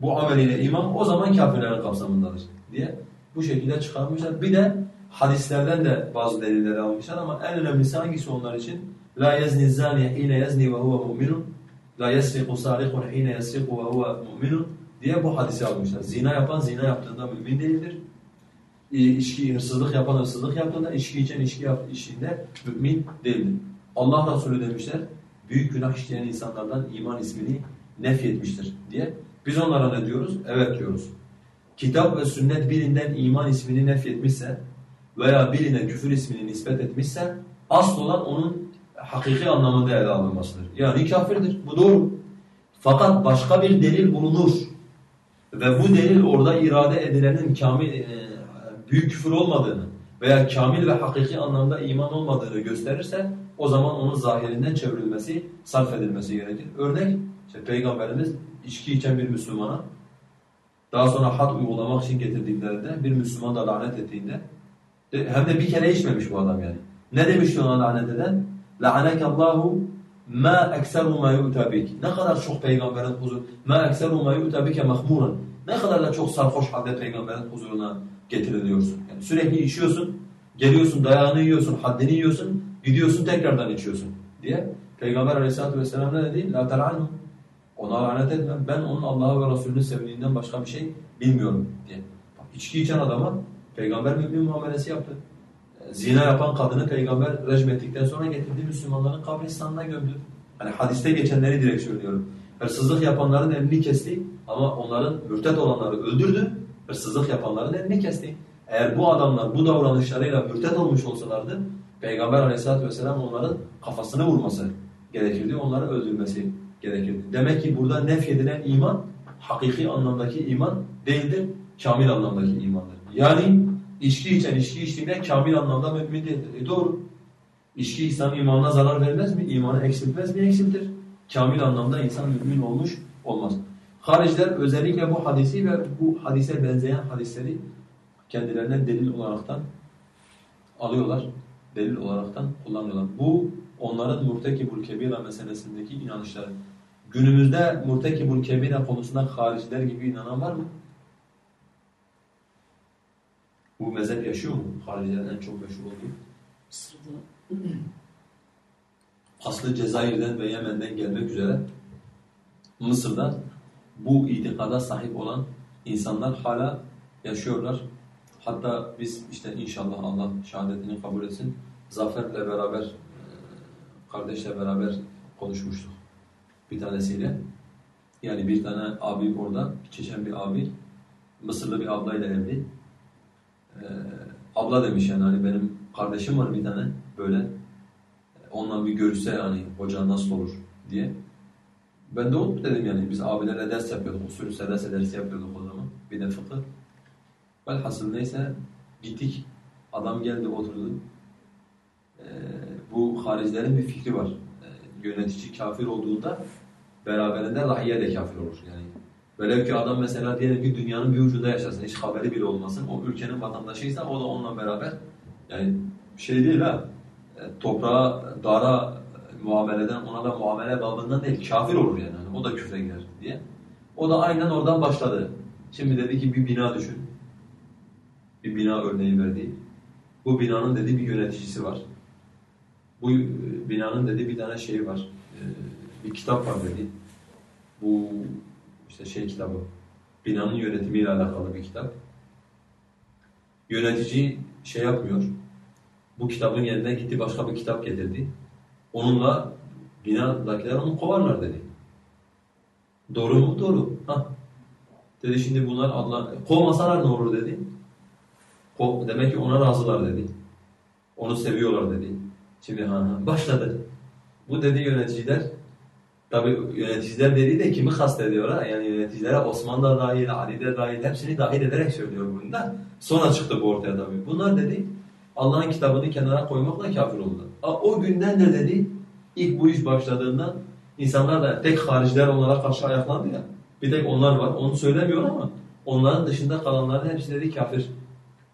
Bu ameliyle iman o zaman kafirlerin kapsamındadır diye bu şekilde çıkarmışlar. Bir de hadislerden de bazı delilleri almışlar ama en önemlisi hangisi onlar için? La yezni zani hine yezni ve huve mu'minun. La yesriku sarikun hine yesriku ve huve mu'minun diye bu hadisi almışlar. Zina yapan zina yaptığında mümin değildir. İçki, hırsızlık yapan hırsızlık yaptığında, içki içen içki işinde mümin değildir. Allah Resulü demişler, büyük günah işleyen insanlardan iman ismini nefyetmiştir diye. Biz onlara ne diyoruz? Evet diyoruz. Kitap ve sünnet birinden iman ismini nefyetmişse veya birine küfür ismini nispet etmişse asıl olan onun hakiki anlamında ele alınmasıdır. Yani kafirdir. Bu doğru. Fakat başka bir delil bulunur ve bu delil orada irade edilenin kamil e, büyük küfür olmadığını veya kamil ve hakiki anlamda iman olmadığını gösterirse o zaman onun zahirinden çevrilmesi, sarf edilmesi gerekir. Örnek, işte Peygamberimiz içki içen bir Müslümana daha sonra had uygulamak için getirdiklerinde bir Müslüman da lanet ettiğinde hem de bir kere içmemiş bu adam yani. Ne demiş ona lanet eden? لَعَنَكَ اللّٰهُ مَا اَكْسَرُ مَا يُؤْتَى بِكِ Ne kadar çok peygamberin huzur مَا اَكْسَرُ مَا يُؤْتَى بِكَ مَخْمُورًا Ne kadar da çok sarhoş halde peygamberin huzuruna getiriliyorsun. Yani sürekli içiyorsun, geliyorsun, dayağını yiyorsun, haddini yiyorsun, gidiyorsun tekrardan içiyorsun diye. Peygamber aleyhissalatu vesselam ne dedi? لَا تَلْعَنُ ona lanet etme. Ben onun Allah'ı ve Resulünü sevdiğinden başka bir şey bilmiyorum diye. Bak, içki içen adama peygamber mümin muamelesi yaptı. Zina yapan kadını peygamber rejim ettikten sonra getirdiği Müslümanların kabristanına gömdü. Hani hadiste geçenleri direkt söylüyorum. Hırsızlık yapanların elini kesti ama onların mürtet olanları öldürdü. Hırsızlık yapanların elini kesti. Eğer bu adamlar bu davranışlarıyla mürtet olmuş olsalardı Peygamber aleyhissalatü vesselam onların kafasını vurması gerekirdi, onları öldürmesi gerekirdi. Demek ki burada nefyedilen iman hakiki anlamdaki iman değildir, kamil anlamdaki imandır. Yani içki içen içki içtiğinde kamil anlamda mümin değildir. E doğru. İçki insanın imanına zarar vermez mi? İmanı eksiltmez mi? Eksiltir. Kamil anlamda insan mümin olmuş olmaz. Hariciler özellikle bu hadisi ve bu hadise benzeyen hadisleri kendilerine delil olaraktan alıyorlar. Delil olaraktan kullanıyorlar. Bu onların murtekibul kebira meselesindeki inanışları. Günümüzde murtekibul kebira konusunda hariciler gibi inanan var mı? Bu mezhep yaşıyor mu? Haricilerin en çok meşhur olduğu. Mısır'da Aslı Cezayir'den ve Yemen'den gelmek üzere Mısır'da bu itikada sahip olan insanlar hala yaşıyorlar. Hatta biz işte inşallah Allah şehadetini kabul etsin. Zafer'le beraber, e, kardeşle beraber konuşmuştuk bir tanesiyle. Yani bir tane abi orada, Çeçen bir abi, Mısırlı bir ablayla evli. Ee, abla demiş yani hani benim kardeşim var bir tane böyle. Onunla bir görüşse yani hoca nasıl olur diye. Ben de onu dedim yani biz abilerle ders yapıyorduk. Usulü sedase dersi yapıyorduk o zaman. Bir de fıkıh. Velhasıl neyse gittik. Adam geldi oturdu. Ee, bu haricilerin bir fikri var. Yönetici kafir olduğunda beraberinde rahiye de kafir olur. Yani Velev ki adam mesela diyelim ki dünyanın bir ucunda yaşasın, hiç haberi bile olmasın. O ülkenin vatandaşıysa o da onunla beraber yani şey değil ha, e, toprağa, dara muameleden ona da muamele babından değil, kafir olur yani. yani. O da küfre girer diye. O da aynen oradan başladı. Şimdi dedi ki bir bina düşün. Bir bina örneği verdi. Bu binanın dedi bir yöneticisi var. Bu binanın dedi bir tane şeyi var. E, bir kitap var dedi. Bu işte şey kitabı, binanın yönetimiyle alakalı bir kitap. Yönetici şey yapmıyor, bu kitabın yerine gitti başka bir kitap getirdi. Onunla binadakiler onu kovarlar dedi. Doğru mu? Doğru. Ha. Dedi şimdi bunlar Allah kovmasalar ne olur dedi. Ko demek ki ona razılar dedi. Onu seviyorlar dedi. Ha, başladı. Bu dedi yöneticiler, tabi yöneticiler dediği de kimi kastediyor ha? Yani yöneticilere Osman da dahil, Ali de dahil, hepsini dahil ederek söylüyor bunu da. Sonra çıktı bu ortaya tabi. Bunlar dedi, Allah'ın kitabını kenara koymakla kafir oldular. O günden de dedi, ilk bu iş başladığında insanlar da tek hariciler onlara karşı ayaklandı ya. Bir tek onlar var, onu söylemiyor ama onların dışında kalanların hepsi dedi kafir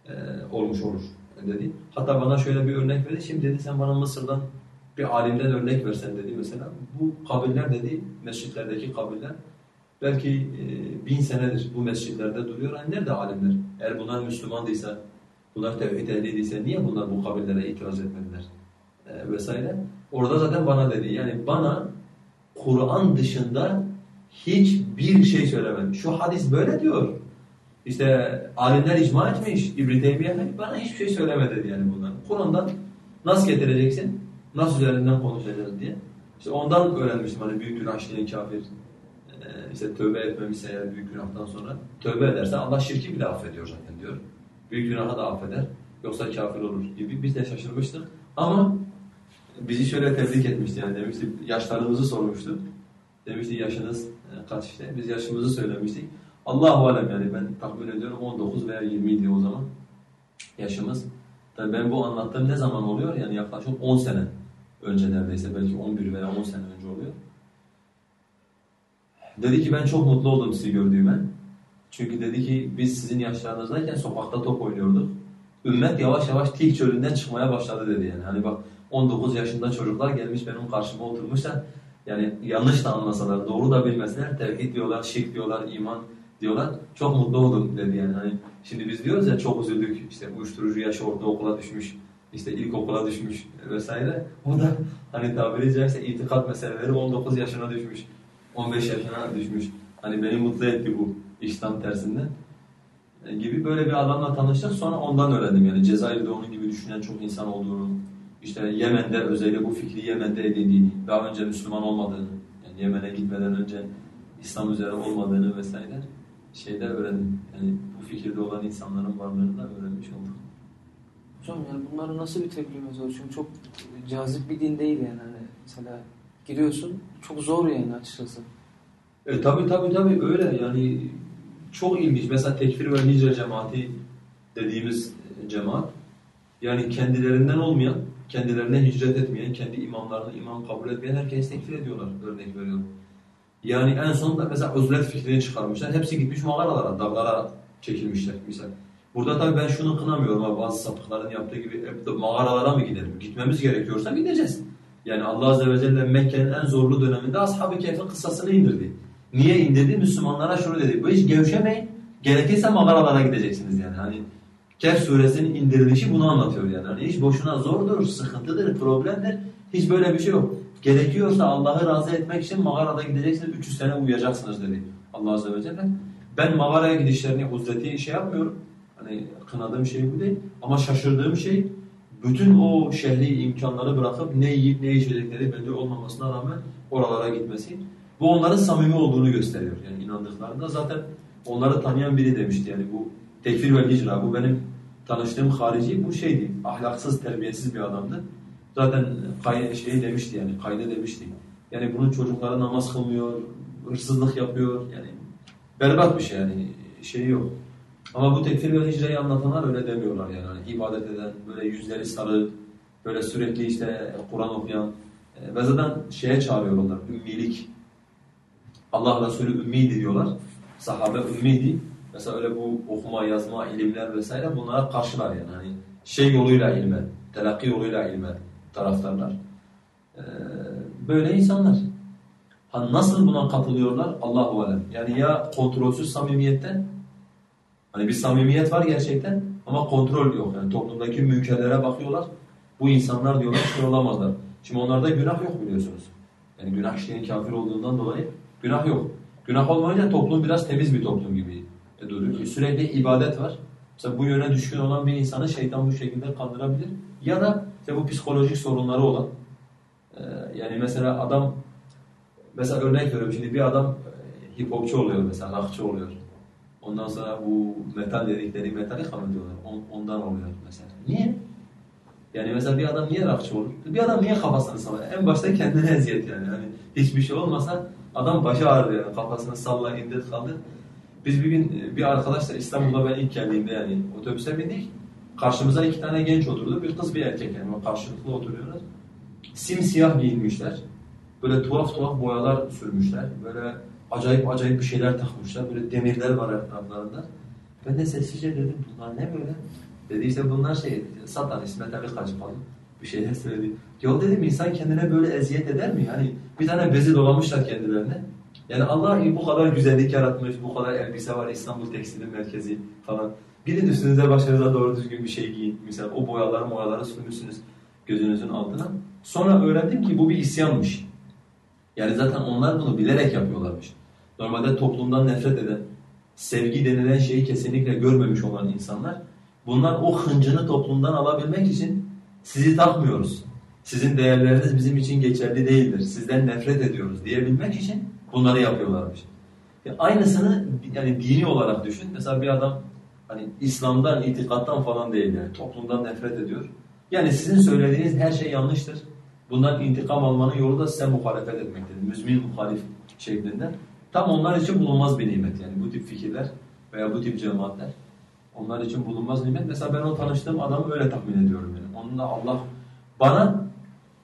e, olmuş olur dedi. Hatta bana şöyle bir örnek verdi. Şimdi dedi sen bana Mısır'dan bir alimden örnek versen dedi mesela. Bu kabiller dedi, mescitlerdeki kabiller belki e, bin senedir bu mescitlerde duruyor. Hani nerede alimler? Eğer bunlar Müslümandıysa, bunlar tevhid ehliyse niye bunlar bu kabirlere itiraz etmediler? E, vesaire. Orada zaten bana dedi. Yani bana Kur'an dışında hiçbir şey söylemedi. Şu hadis böyle diyor. İşte alimler icma etmiş, İbn-i Teymiye bana hiçbir şey söylemedi dedi yani bunlar. Kur'an'dan nasıl getireceksin, nasıl üzerinden konuşacağız diye. İşte ondan öğrenmiştim hani büyük günah işleyen kafir. Ee, işte tövbe etmemişse eğer büyük günahtan sonra tövbe ederse Allah şirki bile affediyor zaten diyor. Büyük günahı da affeder. Yoksa kafir olur gibi biz de şaşırmıştık. Ama bizi şöyle tebrik etmişti yani demişti yaşlarımızı sormuştu. Demişti yaşınız e, kaç işte. Biz yaşımızı söylemiştik. Allahu alem yani ben tahmin ediyorum 19 veya 20 idi o zaman yaşımız. Tabii ben bu anlattığım ne zaman oluyor? Yani yaklaşık 10 sene önce neredeyse belki 11 veya 10 sene önce oluyor. Dedi ki ben çok mutlu oldum sizi gördüğüme. Çünkü dedi ki biz sizin yaşlarınızdayken sokakta top oynuyorduk. Ümmet yavaş yavaş tilk çölünden çıkmaya başladı dedi yani. Hani bak 19 yaşında çocuklar gelmiş benim karşıma oturmuşlar. Yani yanlış da anlasalar, doğru da bilmeseler tevhid diyorlar, şirk diyorlar, iman diyorlar. Çok mutlu oldum dedi yani. Hani şimdi biz diyoruz ya çok üzüldük. İşte uyuşturucu yaşı ortaokula düşmüş, işte ilkokula düşmüş vesaire. O da hani tabiri caizse itikat meseleleri 19 yaşına düşmüş, 15 yaşına düşmüş. Hani beni mutlu etti bu iş tam tersinden e, gibi böyle bir adamla tanıştık. Sonra ondan öğrendim yani Cezayir'de onun gibi düşünen çok insan olduğunu, işte Yemen'de özellikle bu fikri Yemen'de edindiğini, daha önce Müslüman olmadığını, yani Yemen'e gitmeden önce İslam üzere olmadığını vesaire şeyde öğrendim. Yani bu fikirde olan insanların varlığını da öğrenmiş olduk. Hocam yani bunları nasıl bir tepkimiz var? Çünkü çok cazip bir din değil yani. Hani mesela giriyorsun çok zor yani açıkçası. E tabi tabi tabi öyle yani çok ilginç. Mesela tekfir ve hicre cemaati dediğimiz cemaat yani kendilerinden olmayan, kendilerine hicret etmeyen, kendi imamlarını imam kabul etmeyen herkes tekfir ediyorlar örnek veriyorum. Yani en sonunda mesela özlet fikrini çıkarmışlar. Hepsi gitmiş mağaralara, dağlara çekilmişler misal. Burada tabii ben şunu kınamıyorum abi bazı sapıkların yaptığı gibi hep de mağaralara mı gidelim? Gitmemiz gerekiyorsa gideceğiz. Yani Allah Azze ve Celle Mekke'nin en zorlu döneminde Ashab-ı Kehf'in kıssasını indirdi. Niye indirdi? Müslümanlara şunu dedi. Bu hiç gevşemeyin. Gerekirse mağaralara gideceksiniz yani. Hani Kehf suresinin indirilişi bunu anlatıyor yani. Hani hiç boşuna zordur, sıkıntıdır, problemdir. Hiç böyle bir şey yok. Gerekiyorsa Allah'ı razı etmek için mağarada gideceksiniz, 300 sene uyuyacaksınız dedi Allah Azze ve Celle. Ben mağaraya gidişlerini, uzleti şey yapmıyorum. Hani kınadığım şey bu değil. Ama şaşırdığım şey bütün o şehri imkanları bırakıp ne yiyip ne içecekleri belli olmamasına rağmen oralara gitmesi. Bu onların samimi olduğunu gösteriyor yani inandıklarında. Zaten onları tanıyan biri demişti yani bu tekfir ve hicra. Bu benim tanıştığım harici bu şeydi. Ahlaksız, terbiyesiz bir adamdı. Zaten kay şey demişti yani, kayda demişti. Yani bunun çocukları namaz kılmıyor, hırsızlık yapıyor yani berbat bir şey yani şey yok. Ama bu tekfir ve hicreyi anlatanlar öyle demiyorlar yani. yani ibadet eden, böyle yüzleri sarı, böyle sürekli işte Kur'an okuyan e, ve zaten şeye çağırıyorlar, ümmilik. Allah Resulü ümmiydi diyorlar. Sahabe ümmiydi. Mesela öyle bu okuma, yazma, ilimler vesaire bunlara karşılar yani. Hani şey yoluyla ilme, telakki yoluyla ilme taraftarlar. Ee, böyle insanlar. Ha nasıl buna katılıyorlar? Allahu alem. Yani ya kontrolsüz samimiyetten hani bir samimiyet var gerçekten ama kontrol yok. Yani toplumdaki münkerlere bakıyorlar. Bu insanlar diyorlar şey olamazlar. Şimdi onlarda günah yok biliyorsunuz. Yani günah işleyen kafir olduğundan dolayı günah yok. Günah olmayınca toplum biraz temiz bir toplum gibi duruyor. Sürekli ibadet var. Mesela bu yöne düşkün olan bir insanı şeytan bu şekilde kandırabilir. Ya da işte bu psikolojik sorunları olan e, yani mesela adam mesela örnek veriyorum şimdi bir adam e, hip oluyor mesela rockçı oluyor. Ondan sonra bu metal dedikleri metalik ama diyorlar. On, ondan oluyor mesela. Niye? Yani mesela bir adam niye rakçı olur? Bir adam niye kafasını sallar? En başta kendine eziyet yani. yani hiçbir şey olmasa adam başı ağrır yani. Kafasını salla, indir, kaldır. Biz bir gün bir arkadaşla İstanbul'da ben ilk geldiğimde yani otobüse bindik. Karşımıza iki tane genç oturdu. Bir kız bir erkek yani. Karşılıklı oturuyorlar. Simsiyah giyinmişler. Böyle tuhaf tuhaf boyalar sürmüşler. Böyle acayip acayip bir şeyler takmışlar. Böyle demirler var etraflarında. Ben de sessizce dedim bunlar ne böyle? Dedi işte bunlar şey satanist, metalik kaç falan bir şeyler söyledi. Ya dedim insan kendine böyle eziyet eder mi? Yani bir tane bezi dolamışlar kendilerine. Yani Allah bu kadar güzellik yaratmış, bu kadar elbise var, İstanbul Tekstil'in merkezi falan. Gidin üstünüze başınıza doğru düzgün bir şey giyin. Mesela o boyaları boyaları sürmüşsünüz gözünüzün altına. Sonra öğrendim ki bu bir isyanmış. Yani zaten onlar bunu bilerek yapıyorlarmış. Normalde toplumdan nefret eden, sevgi denilen şeyi kesinlikle görmemiş olan insanlar bunlar o hıncını toplumdan alabilmek için sizi takmıyoruz. Sizin değerleriniz bizim için geçerli değildir. Sizden nefret ediyoruz diyebilmek için bunları yapıyorlarmış. Yani aynısını yani dini olarak düşün. Mesela bir adam hani İslam'dan, itikattan falan değil yani toplumdan nefret ediyor. Yani sizin söylediğiniz her şey yanlıştır. Bundan intikam almanın yolu da size muhalefet etmektir. Müzmin muhalif şeklinde. Tam onlar için bulunmaz bir nimet yani bu tip fikirler veya bu tip cemaatler. Onlar için bulunmaz nimet. Mesela ben o tanıştığım adamı öyle tahmin ediyorum yani. Onunla Allah bana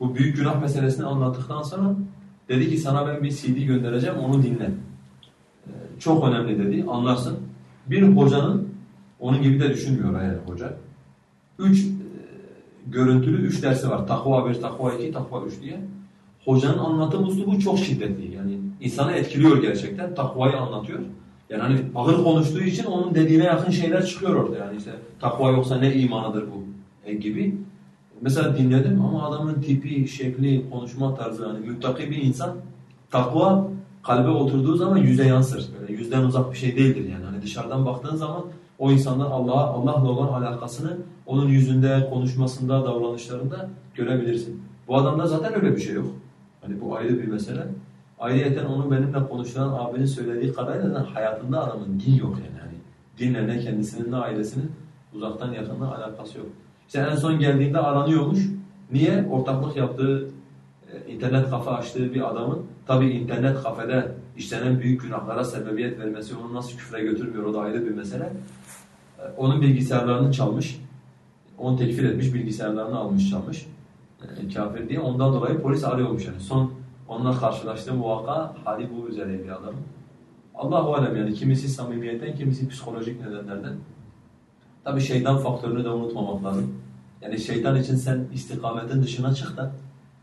bu büyük günah meselesini anlattıktan sonra dedi ki sana ben bir CD göndereceğim onu dinle. Ee, çok önemli dedi anlarsın. Bir hocanın onun gibi de düşünmüyor yani hoca. Üç e, görüntülü üç dersi var. Takva bir, takva iki, takva üç diye. Hocanın anlatım üslubu çok şiddetli. Yani insanı etkiliyor gerçekten. Takvayı anlatıyor. Yani hani ağır konuştuğu için onun dediğine yakın şeyler çıkıyor orada. Yani işte takva yoksa ne imanıdır bu e, gibi. Mesela dinledim ama adamın tipi, şekli, konuşma tarzı yani müttaki bir insan takva kalbe oturduğu zaman yüze yansır. Böyle yüzden uzak bir şey değildir yani. Hani dışarıdan baktığın zaman o insanlar Allah'a Allah'la olan alakasını onun yüzünde, konuşmasında, davranışlarında görebilirsin. Bu adamda zaten öyle bir şey yok. Hani bu ayrı bir mesele. Ayrıyeten onun benimle konuşan abinin söylediği kadarıyla hayatında adamın din yok yani. yani dinle ne kendisinin ne ailesinin uzaktan yakından alakası yok. İşte en son geldiğinde aranıyormuş. Niye? Ortaklık yaptığı, e, internet kafe açtığı bir adamın tabi internet kafede işlenen büyük günahlara sebebiyet vermesi onu nasıl küfre götürmüyor o da ayrı bir mesele. Onun bilgisayarlarını çalmış. Onu tekfir etmiş, bilgisayarlarını almış çalmış. E, kafir diye. Ondan dolayı polis arıyormuş yani. Son onunla karşılaştığım vaka hali bu üzere bir adam. Allah-u Alem yani kimisi samimiyetten, kimisi psikolojik nedenlerden. Tabi şeytan faktörünü de unutmamak lazım. Yani şeytan için sen istikametin dışına çık da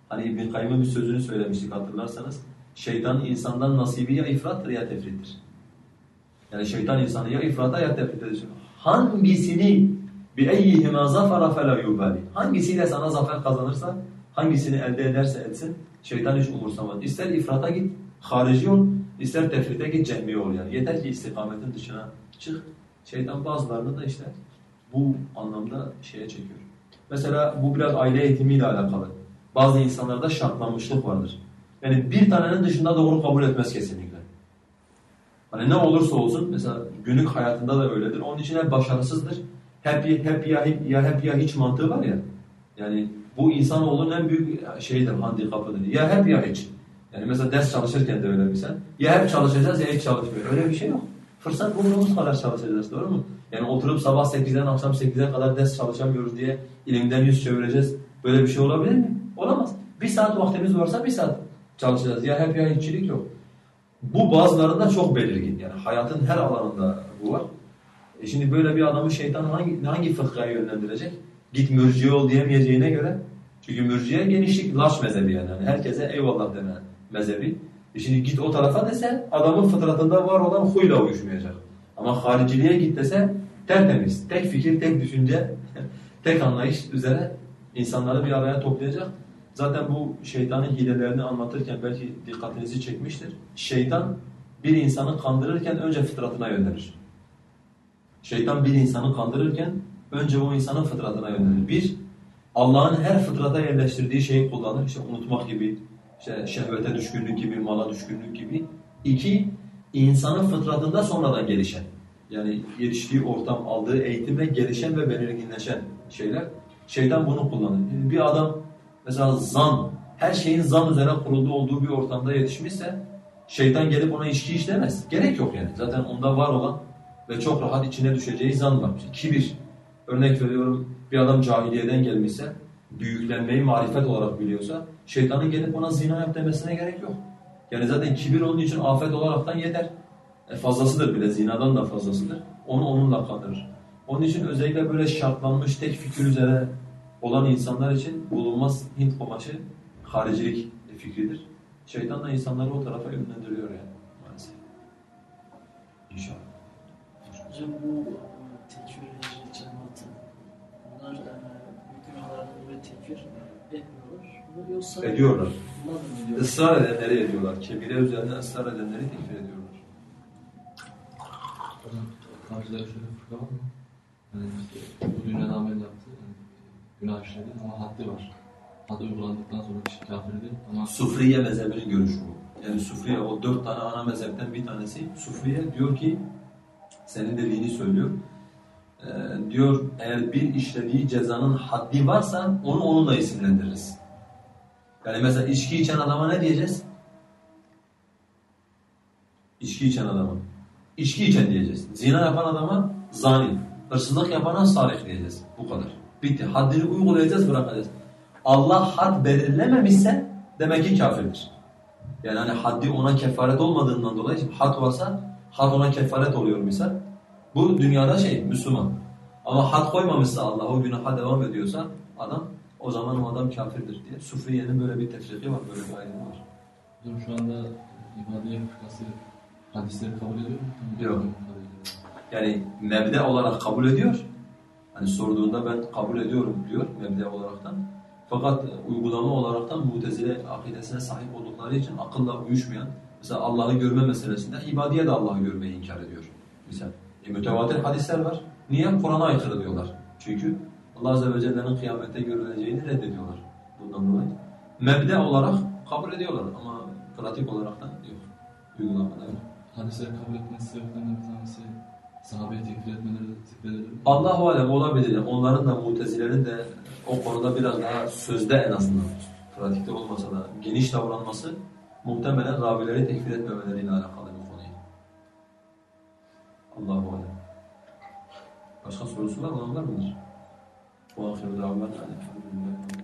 hani İbn Kayyım'ın bir sözünü söylemiştik hatırlarsanız. Şeytan insandan nasibi ya ifrattır ya tefrittir. Yani şeytan insanı ya ifrata ya tefrite düşürür Hangisini بِاَيِّهِمَا زَفَرَ فَلَا يُبَالِ Hangisiyle sana zafer kazanırsa, hangisini elde ederse etsin, şeytan hiç umursamaz. İster ifrata git, harici ol, ister tefrite git, cehmi ol yani. Yeter ki istikametin dışına çık. Şeytan bazılarını da işte bu anlamda şeye çekiyor. Mesela bu biraz aile eğitimiyle alakalı. Bazı insanlarda şartlanmışlık vardır. Yani bir tanenin dışında doğru kabul etmez kesinlikle. Hani ne olursa olsun mesela günlük hayatında da öyledir. Onun için hep başarısızdır. Hep, hep ya, ya hep ya hiç mantığı var ya. Yani bu insanoğlunun en büyük şeydir, handikapıdır. Ya hep ya hiç. Yani mesela ders çalışırken de öyle misal. Ya hep çalışacağız ya hiç çalışmıyor. Öyle bir şey yok. Fırsat bulduğumuz kadar çalışacağız doğru mu? Yani oturup sabah 8'den akşam 8'e kadar ders çalışamıyoruz diye ilimden yüz çevireceğiz. Böyle bir şey olabilir mi? Olamaz. Bir saat vaktimiz varsa bir saat çalışacağız. Ya hep ya hiççilik yok. Bu bazılarında çok belirgin. Yani hayatın her alanında bu var. E şimdi böyle bir adamı şeytan hangi hangi fıkhaya yönlendirecek? Git mürciye ol diyemeyeceğine göre. Çünkü mürciye genişlik, laş mezhebi yani. yani herkese eyvallah deme mezhebi. E şimdi git o tarafa dese adamın fıtratında var olan huyla uyuşmayacak. Ama hariciliğe git dese tertemiz, tek fikir, tek düşünce, tek anlayış üzere insanları bir araya toplayacak. Zaten bu şeytanın hilelerini anlatırken belki dikkatinizi çekmiştir. Şeytan bir insanı kandırırken önce fıtratına yönelir. Şeytan bir insanı kandırırken önce o insanın fıtratına yönelir. Bir, Allah'ın her fıtrata yerleştirdiği şeyi kullanır. İşte unutmak gibi, işte şehvete düşkünlük gibi, mala düşkünlük gibi. İki, insanın fıtratında sonradan gelişen, yani yetiştiği ortam, aldığı eğitimle gelişen ve belirginleşen şeyler. Şeytan bunu kullanır. Bir adam mesela zan, her şeyin zan üzerine kurulduğu olduğu bir ortamda yetişmişse şeytan gelip ona içki işlemez. Gerek yok yani. Zaten onda var olan ve çok rahat içine düşeceği zan var. Kibir. Örnek veriyorum bir adam cahiliyeden gelmişse, büyüklenmeyi marifet olarak biliyorsa şeytanın gelip ona zina yap demesine gerek yok. Yani zaten kibir onun için afet olaraktan yeter. E fazlasıdır bile, zinadan da fazlasıdır. Onu onunla kandırır. Onun için özellikle böyle şartlanmış tek fikir üzere olan insanlar için bulunmaz Hint kumaşı haricilik fikridir. Şeytan da insanları o tarafa yönlendiriyor yani maalesef. İnşallah. Hocam bu tekfirleyici cemaati bunlar e, bu günahlarını ve tekfir etmiyorlar yoksa Ediyorlar. Israr edenleri ediyorlar. Kebire üzerine ısrar edenleri tekfir ediyorlar. Hocam karşıda şöyle bir fırka var mı? Yani işte bu dünyada amel yaptı, günah işledi ama haddi var. Haddi uygulandıktan sonra kişi kafirdir ama Sufriye mezhebinin görüşü bu. Yani Sufriye o dört tane ana mezhepten bir tanesi. Sufriye diyor ki, senin dediğini söylüyor. Ee, diyor eğer bir işlediği cezanın haddi varsa onu onunla isimlendiririz. Yani mesela içki içen adama ne diyeceğiz? İçki içen adama. İçki içen diyeceğiz. Zina yapan adama zani. Hırsızlık yapana sarık diyeceğiz. Bu kadar. Bitti. Haddini uygulayacağız bırakacağız. Allah had belirlememişse demek ki kafirdir. Yani hani haddi ona kefaret olmadığından dolayı şimdi had varsa had ona kefaret oluyor misal. Bu dünyada şey Müslüman. Ama had koymamışsa Allah o günaha devam ediyorsa adam o zaman o adam kafirdir diye. Sufriye'nin böyle bir tefriki var, böyle bir ayrımı var. hocam şu anda fırkası hadisleri kabul ediyor mu? Yok. Yani mebde olarak kabul ediyor. Hani sorduğunda ben kabul ediyorum diyor mebde olaraktan. Fakat uygulama olaraktan mutezile akidesine sahip oldukları için akılla uyuşmayan, mesela Allah'ı görme meselesinde ibadiye de Allah'ı görmeyi inkar ediyor. Misal. E, mütevatir hadisler var. Niye? Kur'an'a aykırı diyorlar. Çünkü Allah Azze ve Celle'nin kıyamette görüleceğini reddediyorlar. Bundan dolayı. Mebde olarak kabul ediyorlar ama pratik olaraktan yok. Uygulamada yok. Hadisleri kabul etmesi sebeplerinden bir tanesi sahabeyi tekfir etmeleri zikredilir. Allahu alem olabilir. Onların da mutezilerin de o konuda biraz daha sözde en azından pratikte olmasa da geniş davranması muhtemelen ravileri tekfir etmemeleriyle alakalı bir konu. Allahu alem. Başka sorusu var mı? Onlar mıdır? Bu ahiru davran. Elhamdülillah.